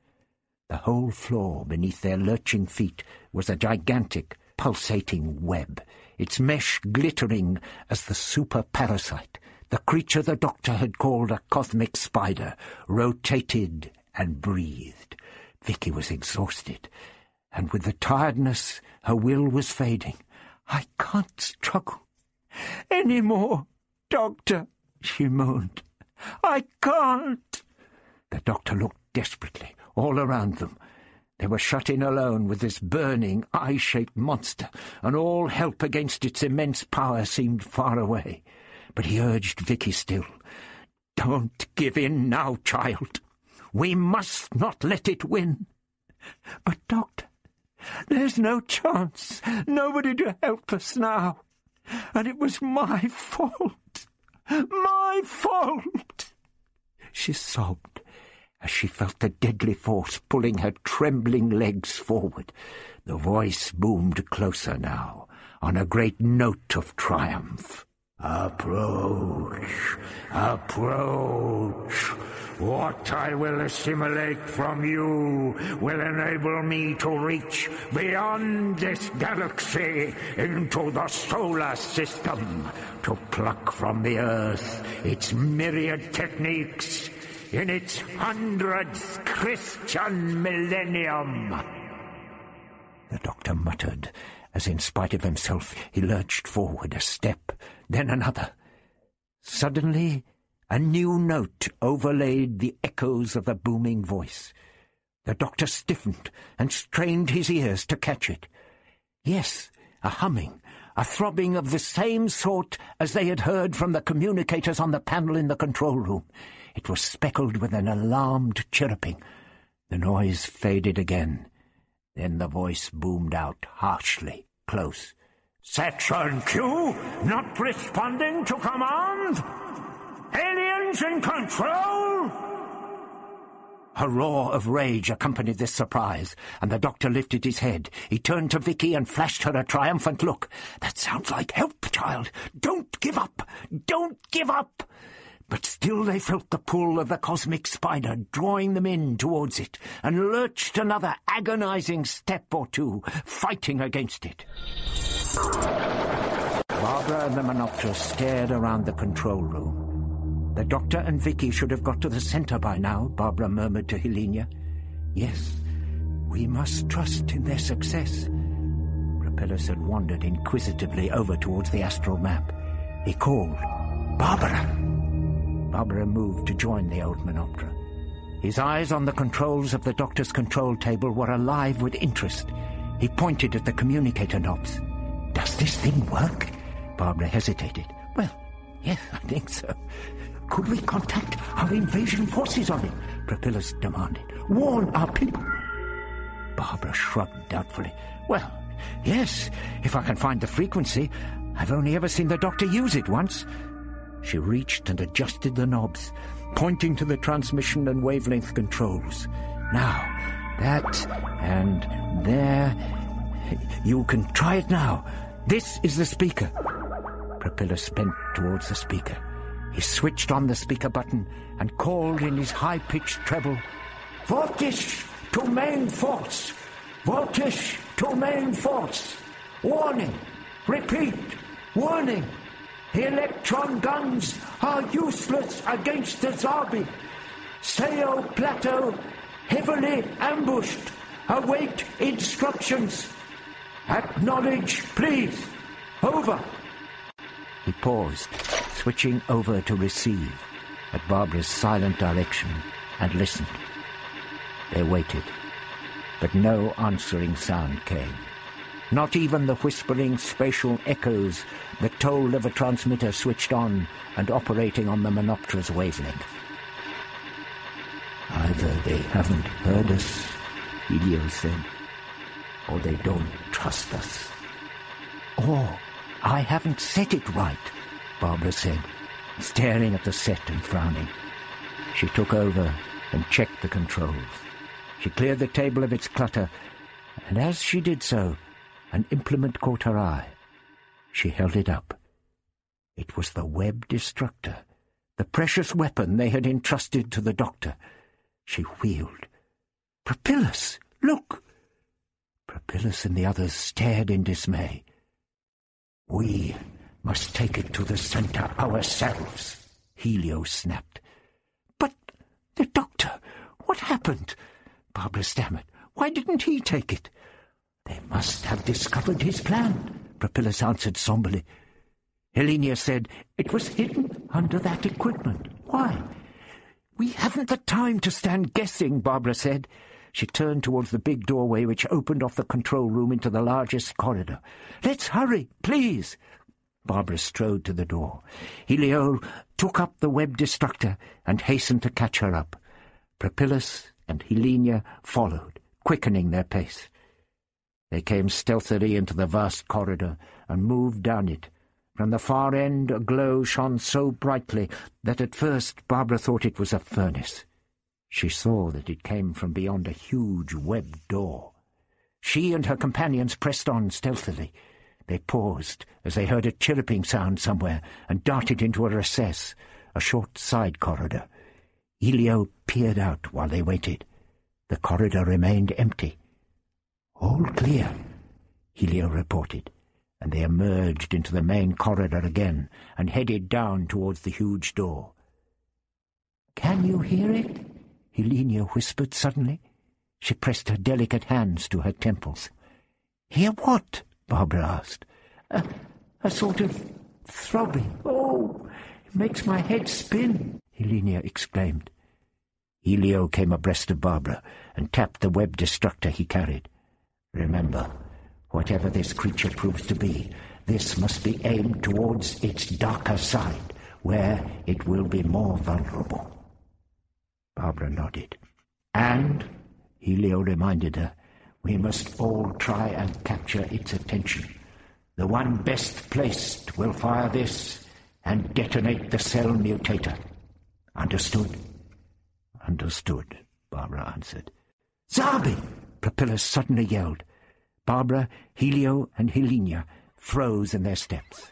The whole floor beneath their lurching feet was a gigantic, pulsating web, its mesh glittering as the super-parasite, the creature the doctor had called a cosmic spider, rotated and breathed. Vicky was exhausted, and with the tiredness her will was fading. I can't struggle any more, doctor, she moaned. I can't. The doctor looked desperately all around them. They were shut in alone with this burning, eye-shaped monster, and all help against its immense power seemed far away. But he urged Vicky still. Don't give in now, child. We must not let it win. But, Doctor, there's no chance. Nobody to help us now. And it was my fault. My fault. She sobbed as she felt the deadly force pulling her trembling legs forward. The voice boomed closer now, on a great note of triumph. Approach, approach. What I will assimilate from you will enable me to reach beyond this galaxy into the solar system, to pluck from the Earth its myriad techniques in its hundredth Christian millennium. The doctor muttered as in spite of himself he lurched forward a step, then another. Suddenly a new note overlaid the echoes of the booming voice. The doctor stiffened and strained his ears to catch it. Yes, a humming, a throbbing of the same sort as they had heard from the communicators on the panel in the control room. It was speckled with an alarmed chirruping. The noise faded again. Then the voice boomed out harshly, close. Section Q, not responding to command? Aliens in control? A roar of rage accompanied this surprise, and the doctor lifted his head. He turned to Vicky and flashed her a triumphant look. That sounds like help, child. Don't give up. Don't give up. But still they felt the pull of the cosmic spider drawing them in towards it, and lurched another agonizing step or two, fighting against it. Barbara and the Menoptera stared around the control room. The doctor and Vicky should have got to the center by now, Barbara murmured to Hlynia. Yes, we must trust in their success. Prapillus had wandered inquisitively over towards the astral map. He called, Barbara! Barbara moved to join the old Menoptera. His eyes on the controls of the doctor's control table were alive with interest. He pointed at the communicator knobs. Does this thing work? Barbara hesitated. Well, yes, I think so. Could we contact our invasion forces on it? Prapillus demanded. Warn our people. Barbara shrugged doubtfully. Well, yes, if I can find the frequency. I've only ever seen the doctor use it once. She reached and adjusted the knobs, pointing to the transmission and wavelength controls. Now, that and there. You can try it now. This is the speaker. Prapillus bent towards the speaker. He switched on the speaker button and called in his high-pitched treble, Vortis to main force! Vortis to main force! Warning! Repeat! Warning! The electron guns are useless against the Zarbi. Sao Plateau heavily ambushed. Await instructions. Acknowledge, please. Over. He paused, switching over to receive at Barbara's silent direction, and listened. They waited, but no answering sound came. Not even the whispering spatial echoes that told of a transmitter switched on and operating on the Menoptera's wavelength. Either they haven't heard us, Helio said, or they don't trust us. Or I haven't set it right, Barbara said, staring at the set and frowning. She took over and checked the controls. She cleared the table of its clutter, and as she did so, an implement caught her eye. She held it up. It was the web destructor, the precious weapon they had entrusted to the doctor. She wheeled. Prapillus, look! Prapillus and the others stared in dismay. We must take it to the center ourselves, Helio snapped. But the doctor, what happened? Barbara stammered. Why didn't he take it? They must have discovered his plan, Prapillus answered somberly. Hlynia said it was hidden under that equipment. Why? We haven't the time to stand guessing, Barbara said. She turned towards the big doorway which opened off the control room into the largest corridor. Let's hurry, please. Barbara strode to the door. Helio took up the web destructor and hastened to catch her up. Prapillus and Hlynia followed, quickening their pace. They came stealthily into the vast corridor and moved down it. From the far end a glow shone so brightly that at first Barbara thought it was a furnace. She saw that it came from beyond a huge web door. She and her companions pressed on stealthily. They paused as they heard a chirruping sound somewhere and darted into a recess, a short side corridor. Helio peered out while they waited. The corridor remained empty. All clear, Helio reported, and they emerged into the main corridor again and headed down towards the huge door. Can you hear it? Hlynia whispered suddenly. She pressed her delicate hands to her temples. Hear what? Barbara asked. A, a sort of throbbing. Oh, it makes my head spin, Hlynia exclaimed. Helio came abreast of Barbara and tapped the web destructor he carried. Remember, whatever this creature proves to be, this must be aimed towards its darker side, where it will be more vulnerable. Barbara nodded. And, Helio reminded her, we must all try and capture its attention. The one best placed will fire this and detonate the cell mutator. Understood? Understood, Barbara answered. Zarbi! Prapillus suddenly yelled. Barbara, Helio, and Hlynia froze in their steps.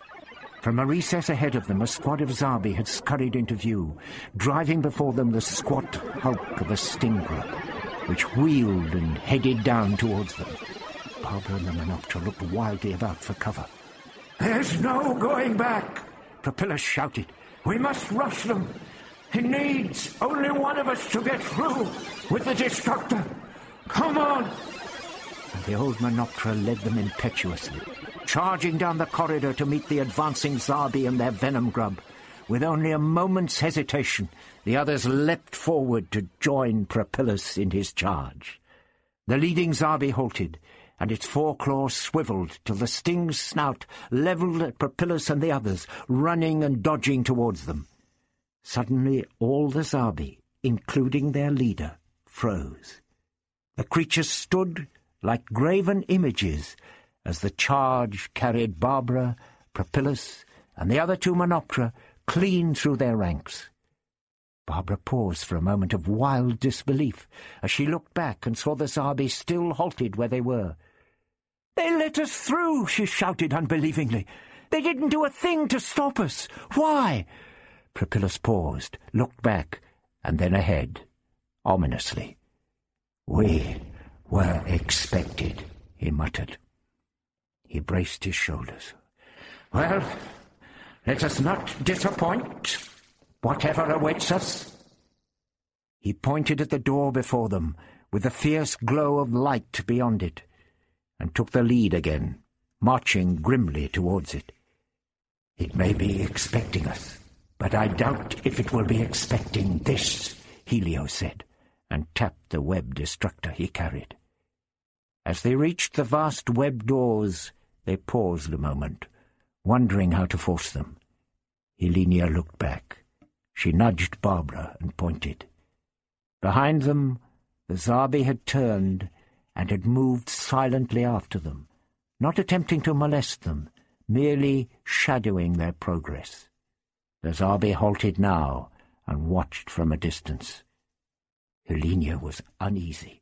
From a recess ahead of them, a squad of Zarbi had scurried into view, driving before them the squat hulk of a stingray, which wheeled and headed down towards them. Barbara and the looked wildly about for cover. There's no going back, Prapillus shouted. We must rush them. It needs only one of us to get through with the destructor. Come on! And the old Menoptera led them impetuously, charging down the corridor to meet the advancing Zarbi and their venom grub. With only a moment's hesitation, the others leapt forward to join Prapillus in his charge. The leading Zarbi halted, and its foreclaws swiveled till the sting's snout levelled at Prapillus and the others, running and dodging towards them. Suddenly all the Zarbi, including their leader, froze. The creatures stood like graven images as the charge carried Barbara, Prapillus, and the other two Menoptera clean through their ranks. Barbara paused for a moment of wild disbelief as she looked back and saw the Zarbi still halted where they were. They let us through, she shouted unbelievingly. They didn't do a thing to stop us. Why? Prapillus paused, looked back, and then ahead, ominously. We were expected, he muttered. He braced his shoulders. Well, let us not disappoint, whatever awaits us. He pointed at the door before them, with the fierce glow of light beyond it, and took the lead again, marching grimly towards it. It may be expecting us, but I doubt if it will be expecting this, Helio said and tapped the web destructor he carried. As they reached the vast web doors, they paused a moment, wondering how to force them. Hlynia looked back. She nudged Barbara and pointed. Behind them, the Zarbi had turned and had moved silently after them, not attempting to molest them, merely shadowing their progress. The Zarbi halted now and watched from a distance. Hlynia was uneasy.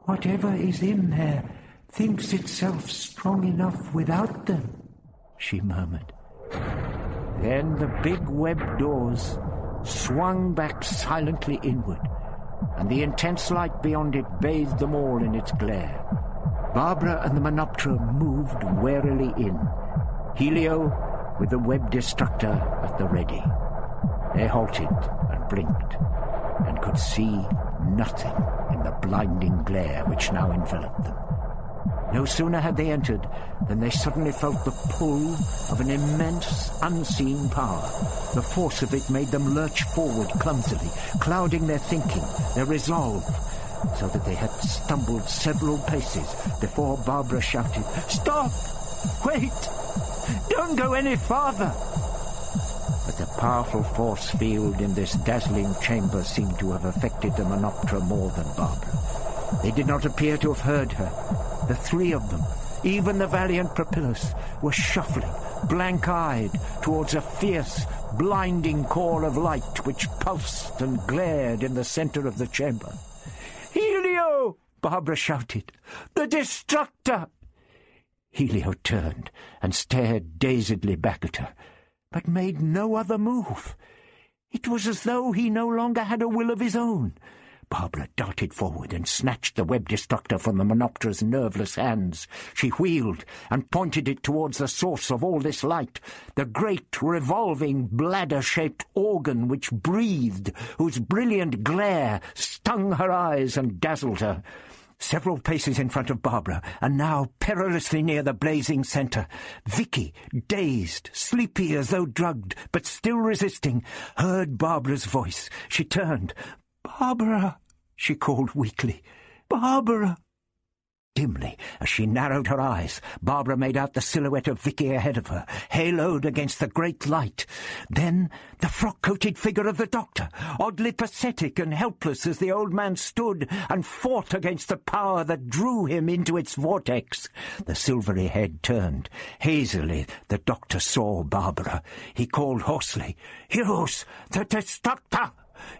Whatever is in there thinks itself strong enough without them, she murmured. Then the big web doors swung back silently inward, and the intense light beyond it bathed them all in its glare. Barbara and the Menoptera moved warily in, Helio with the web destructor at the ready. They halted and blinked, and could see nothing in the blinding glare which now enveloped them. No sooner had they entered than they suddenly felt the pull of an immense, unseen power. The force of it made them lurch forward clumsily, clouding their thinking, their resolve, so that they had stumbled several paces before Barbara shouted, Stop! Wait! Don't go any farther! But the powerful force field in this dazzling chamber seemed to have affected the Menoptera more than Barbara. They did not appear to have heard her. The three of them, even the valiant Prapillus, were shuffling, blank-eyed, towards a fierce, blinding core of light which pulsed and glared in the center of the chamber. Helio! Barbara shouted. The Destructor! Helio turned and stared dazedly back at her but made no other move. It was as though he no longer had a will of his own. Barbara darted forward and snatched the web destructor from the Menoptera's nerveless hands. She wheeled and pointed it towards the source of all this light, the great, revolving, bladder-shaped organ which breathed, whose brilliant glare stung her eyes and dazzled her several paces in front of Barbara, and now perilously near the blazing centre. Vicky, dazed, sleepy as though drugged, but still resisting, heard Barbara's voice. She turned. Barbara, she called weakly. Barbara! Dimly, as she narrowed her eyes, Barbara made out the silhouette of Vicky ahead of her, haloed against the great light. Then the frock-coated figure of the doctor, oddly pathetic and helpless as the old man stood and fought against the power that drew him into its vortex. The silvery head turned. Hazily, the doctor saw Barbara. He called hoarsely, Use the destructor!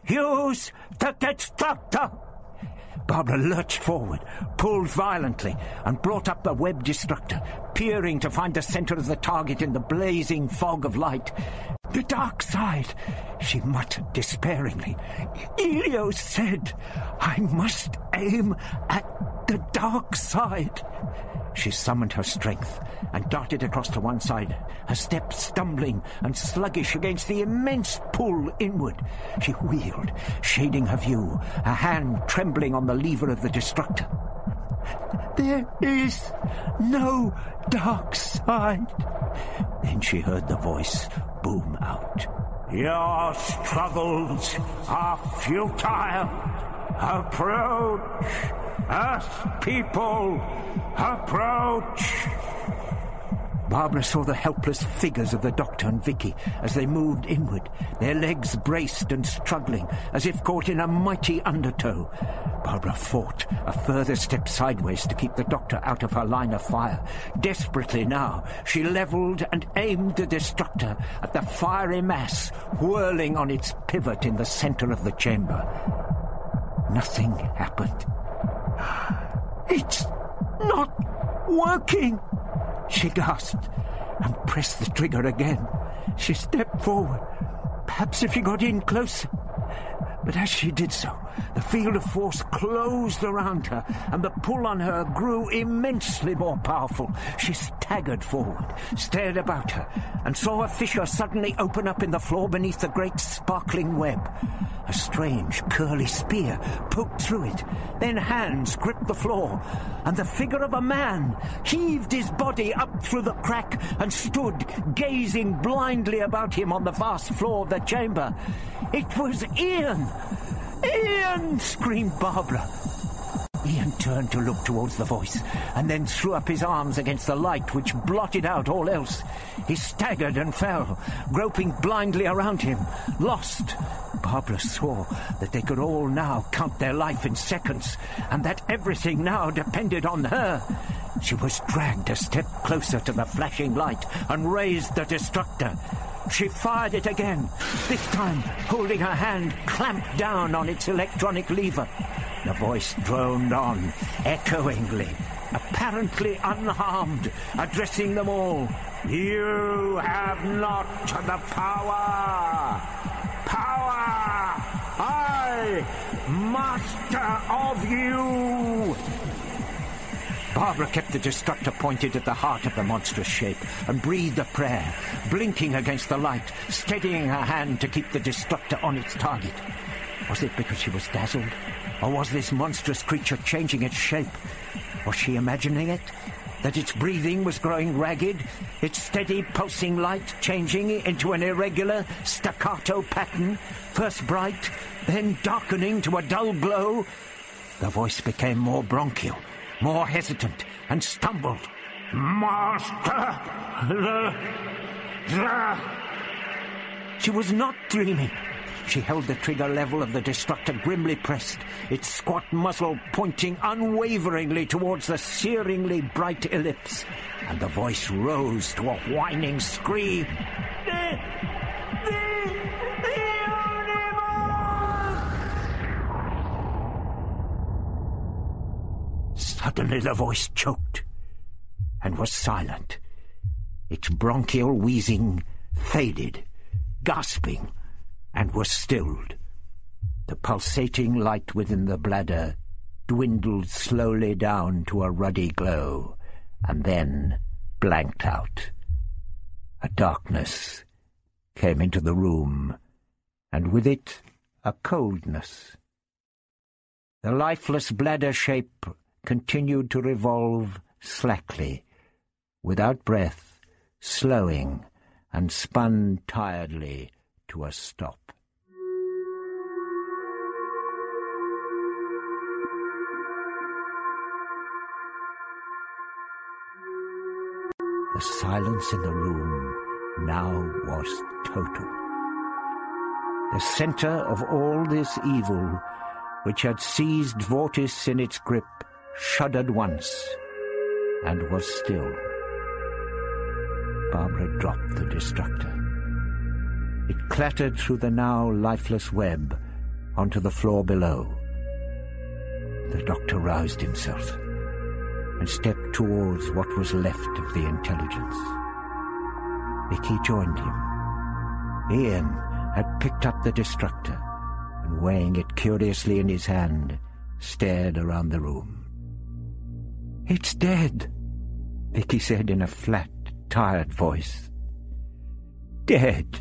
Use the destructor! Barbara lurched forward, pulled violently, and brought up the web destructor, peering to find the center of the target in the blazing fog of light. The dark side, she muttered despairingly. Helio said I must aim at the dark side. She summoned her strength and darted across to one side, her steps stumbling and sluggish against the immense pull inward. She wheeled, shading her view, her hand trembling on the lever of the destructor. There is no dark side. Then she heard the voice boom out. Your struggles are futile. Approach! Earth people, approach! Barbara saw the helpless figures of the doctor and Vicky as they moved inward, their legs braced and struggling, as if caught in a mighty undertow. Barbara fought a further step sideways to keep the doctor out of her line of fire. Desperately now, she levelled and aimed the destructor at the fiery mass whirling on its pivot in the centre of the chamber. Nothing happened. It's not working! She gasped and pressed the trigger again. She stepped forward. Perhaps if she got in closer. But as she did so, the field of force closed around her, and the pull on her grew immensely more powerful. She staggered forward, stared about her, and saw a fissure suddenly open up in the floor beneath the great sparkling web. A strange, curly spear poked through it. Then hands gripped the floor, and the figure of a man heaved his body up through the crack and stood gazing blindly about him on the vast floor of the chamber. It was Ian! Ian! screamed Barbara. Ian turned to look towards the voice, and then threw up his arms against the light which blotted out all else. He staggered and fell, groping blindly around him, lost. Barbara saw that they could all now count their life in seconds, and that everything now depended on her. She was dragged a step closer to the flashing light and raised the destructor. She fired it again, this time holding her hand clamped down on its electronic lever. The voice droned on, echoingly, apparently unharmed, addressing them all. You have not the power! Power! I, master of you! Barbara kept the destructor pointed at the heart of the monstrous shape and breathed a prayer, blinking against the light, steadying her hand to keep the destructor on its target. Was it because she was dazzled? Or was this monstrous creature changing its shape? Was she imagining it? That its breathing was growing ragged, its steady pulsing light changing into an irregular staccato pattern, first bright, then darkening to a dull glow? The voice became more bronchial, more hesitant, and stumbled. Master! The, the... She was not dreaming. She held the trigger level of the destructor grimly pressed, its squat muzzle pointing unwaveringly towards the searingly bright ellipse, and the voice rose to a whining scream. Suddenly the voice choked and was silent. Its bronchial wheezing faded, gasping, and was stilled. The pulsating light within the bladder dwindled slowly down to a ruddy glow, and then blanked out. A darkness came into the room, and with it a coldness. The lifeless bladder shape continued to revolve slackly, without breath, slowing, and spun tiredly to a stop. The silence in the room now was total. The centre of all this evil, which had seized Vortis in its grip, shuddered once and was still. Barbara dropped the destructor. It clattered through the now lifeless web onto the floor below. The doctor roused himself and stepped towards what was left of the intelligence. Vicky joined him. Ian had picked up the destructor and, weighing it curiously in his hand, stared around the room. It's dead, Vicky said in a flat, tired voice. Dead.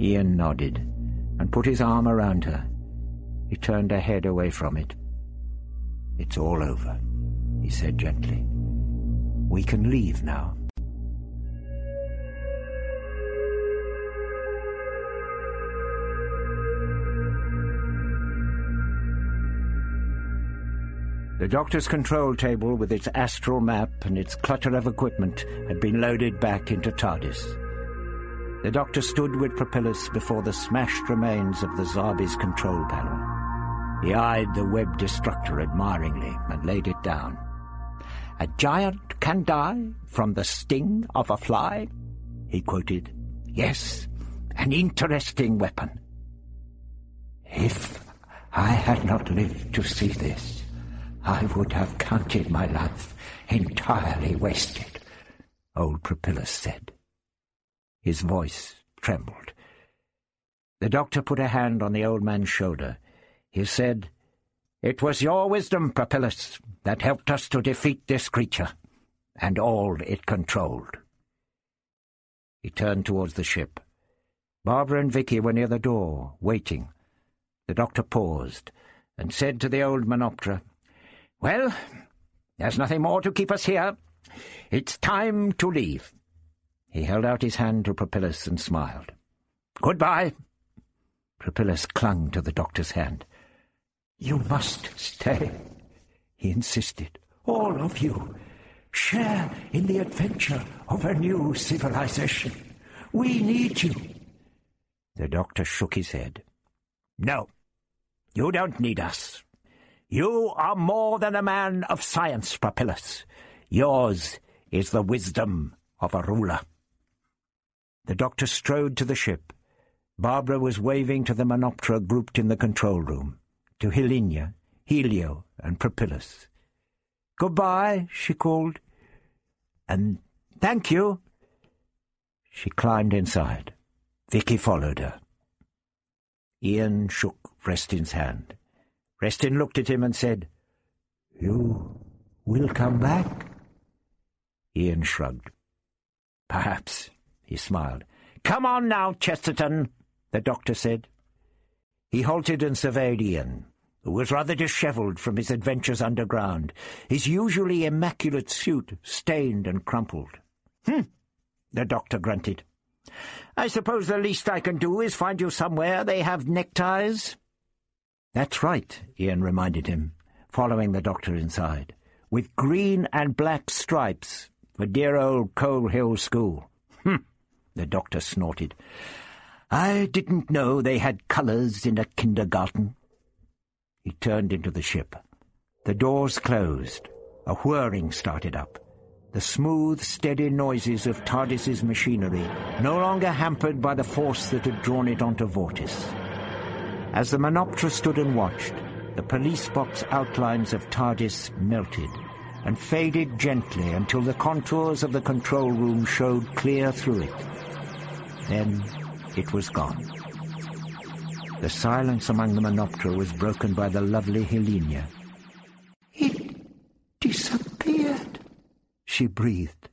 Ian nodded and put his arm around her. He turned her head away from it. It's all over, he said gently. We can leave now. The doctor's control table with its astral map and its clutter of equipment had been loaded back into TARDIS. The doctor stood with Prapillus before the smashed remains of the Zarbi's control panel. He eyed the web destructor admiringly and laid it down. A giant can die from the sting of a fly? He quoted. Yes, an interesting weapon. If I had not lived to see this, I would have counted my life entirely wasted, old Prapillus said. His voice trembled. The doctor put a hand on the old man's shoulder. He said, It was your wisdom, Prapillus, that helped us to defeat this creature, and all it controlled. He turned towards the ship. Barbara and Vicky were near the door, waiting. The doctor paused, and said to the old Menoptera, Well, there's nothing more to keep us here. It's time to leave. He held out his hand to Prapillus and smiled. Goodbye. Prapillus clung to the doctor's hand. You must stay, he insisted. All of you. Share in the adventure of a new civilization. We need you. The doctor shook his head. No, you don't need us. You are more than a man of science, Prapillus. Yours is the wisdom of a ruler. The doctor strode to the ship. Barbara was waving to the Menoptera grouped in the control room, to Hlynia, Helio, and Prapillus. Goodbye, she called. And thank you. She climbed inside. Vicky followed her. Ian shook Vrestin's hand. Vrestin looked at him and said, You will come back? Ian shrugged. Perhaps, he smiled. Come on now, Chesterton, the doctor said. He halted and surveyed Ian, who was rather dishevelled from his adventures underground, his usually immaculate suit stained and crumpled. Hmm, the doctor grunted. I suppose the least I can do is find you somewhere they have neckties? That's right, Ian reminded him, following the doctor inside, with green and black stripes for dear old Coal Hill School. Hm, the doctor snorted. I didn't know they had colours in a kindergarten. He turned into the ship. The doors closed. A whirring started up. The smooth, steady noises of TARDIS's machinery, no longer hampered by the force that had drawn it onto Vortis. As the Menoptera stood and watched, the police box outlines of TARDIS melted and faded gently until the contours of the control room showed clear through it. Then it was gone. The silence among the Menoptera was broken by the lovely Hlynia. It disappeared, she breathed.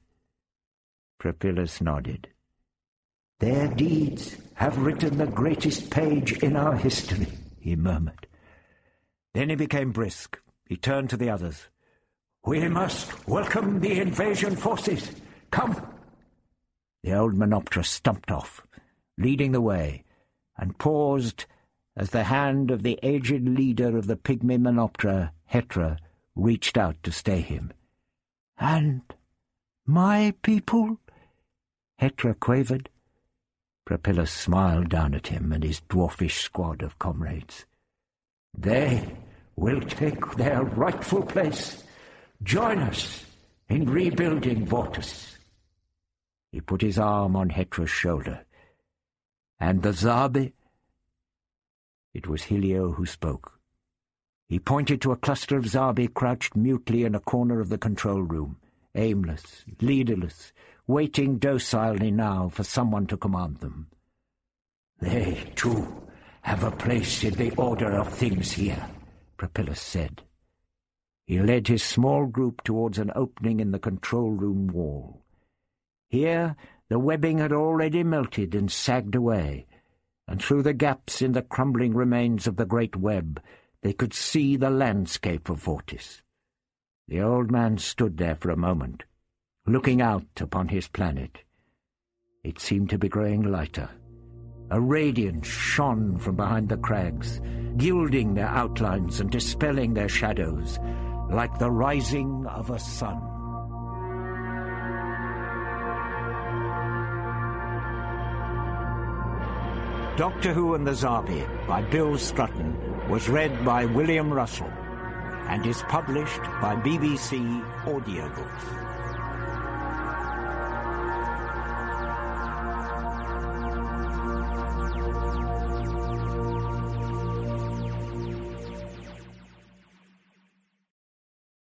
Prapillus nodded. Their deeds have written the greatest page in our history, he murmured. Then he became brisk. He turned to the others. We must welcome the invasion forces. Come! The old Menoptera stumped off, leading the way, and paused as the hand of the aged leader of the pygmy Menoptera, Hetra, reached out to stay him. And my people? Hetra quavered. Prapillus smiled down at him and his dwarfish squad of comrades. They will take their rightful place. Join us in rebuilding Vortis. He put his arm on Hetra's shoulder. And the Zarbi? it was Helio who spoke. He pointed to a cluster of Zarbi crouched mutely in a corner of the control room, aimless, leaderless, waiting docilely now for someone to command them. They, too, have a place in the order of things here, Prapillus said. He led his small group towards an opening in the control room wall. Here the webbing had already melted and sagged away, and through the gaps in the crumbling remains of the great web they could see the landscape of Vortis. The old man stood there for a moment, looking out upon his planet. It seemed to be growing lighter. A radiance shone from behind the crags, gilding their outlines and dispelling their shadows, like the rising of a sun. Doctor Who and the Zarbi by Bill Strutton was read by William Russell and is published by BBC Audiobooks.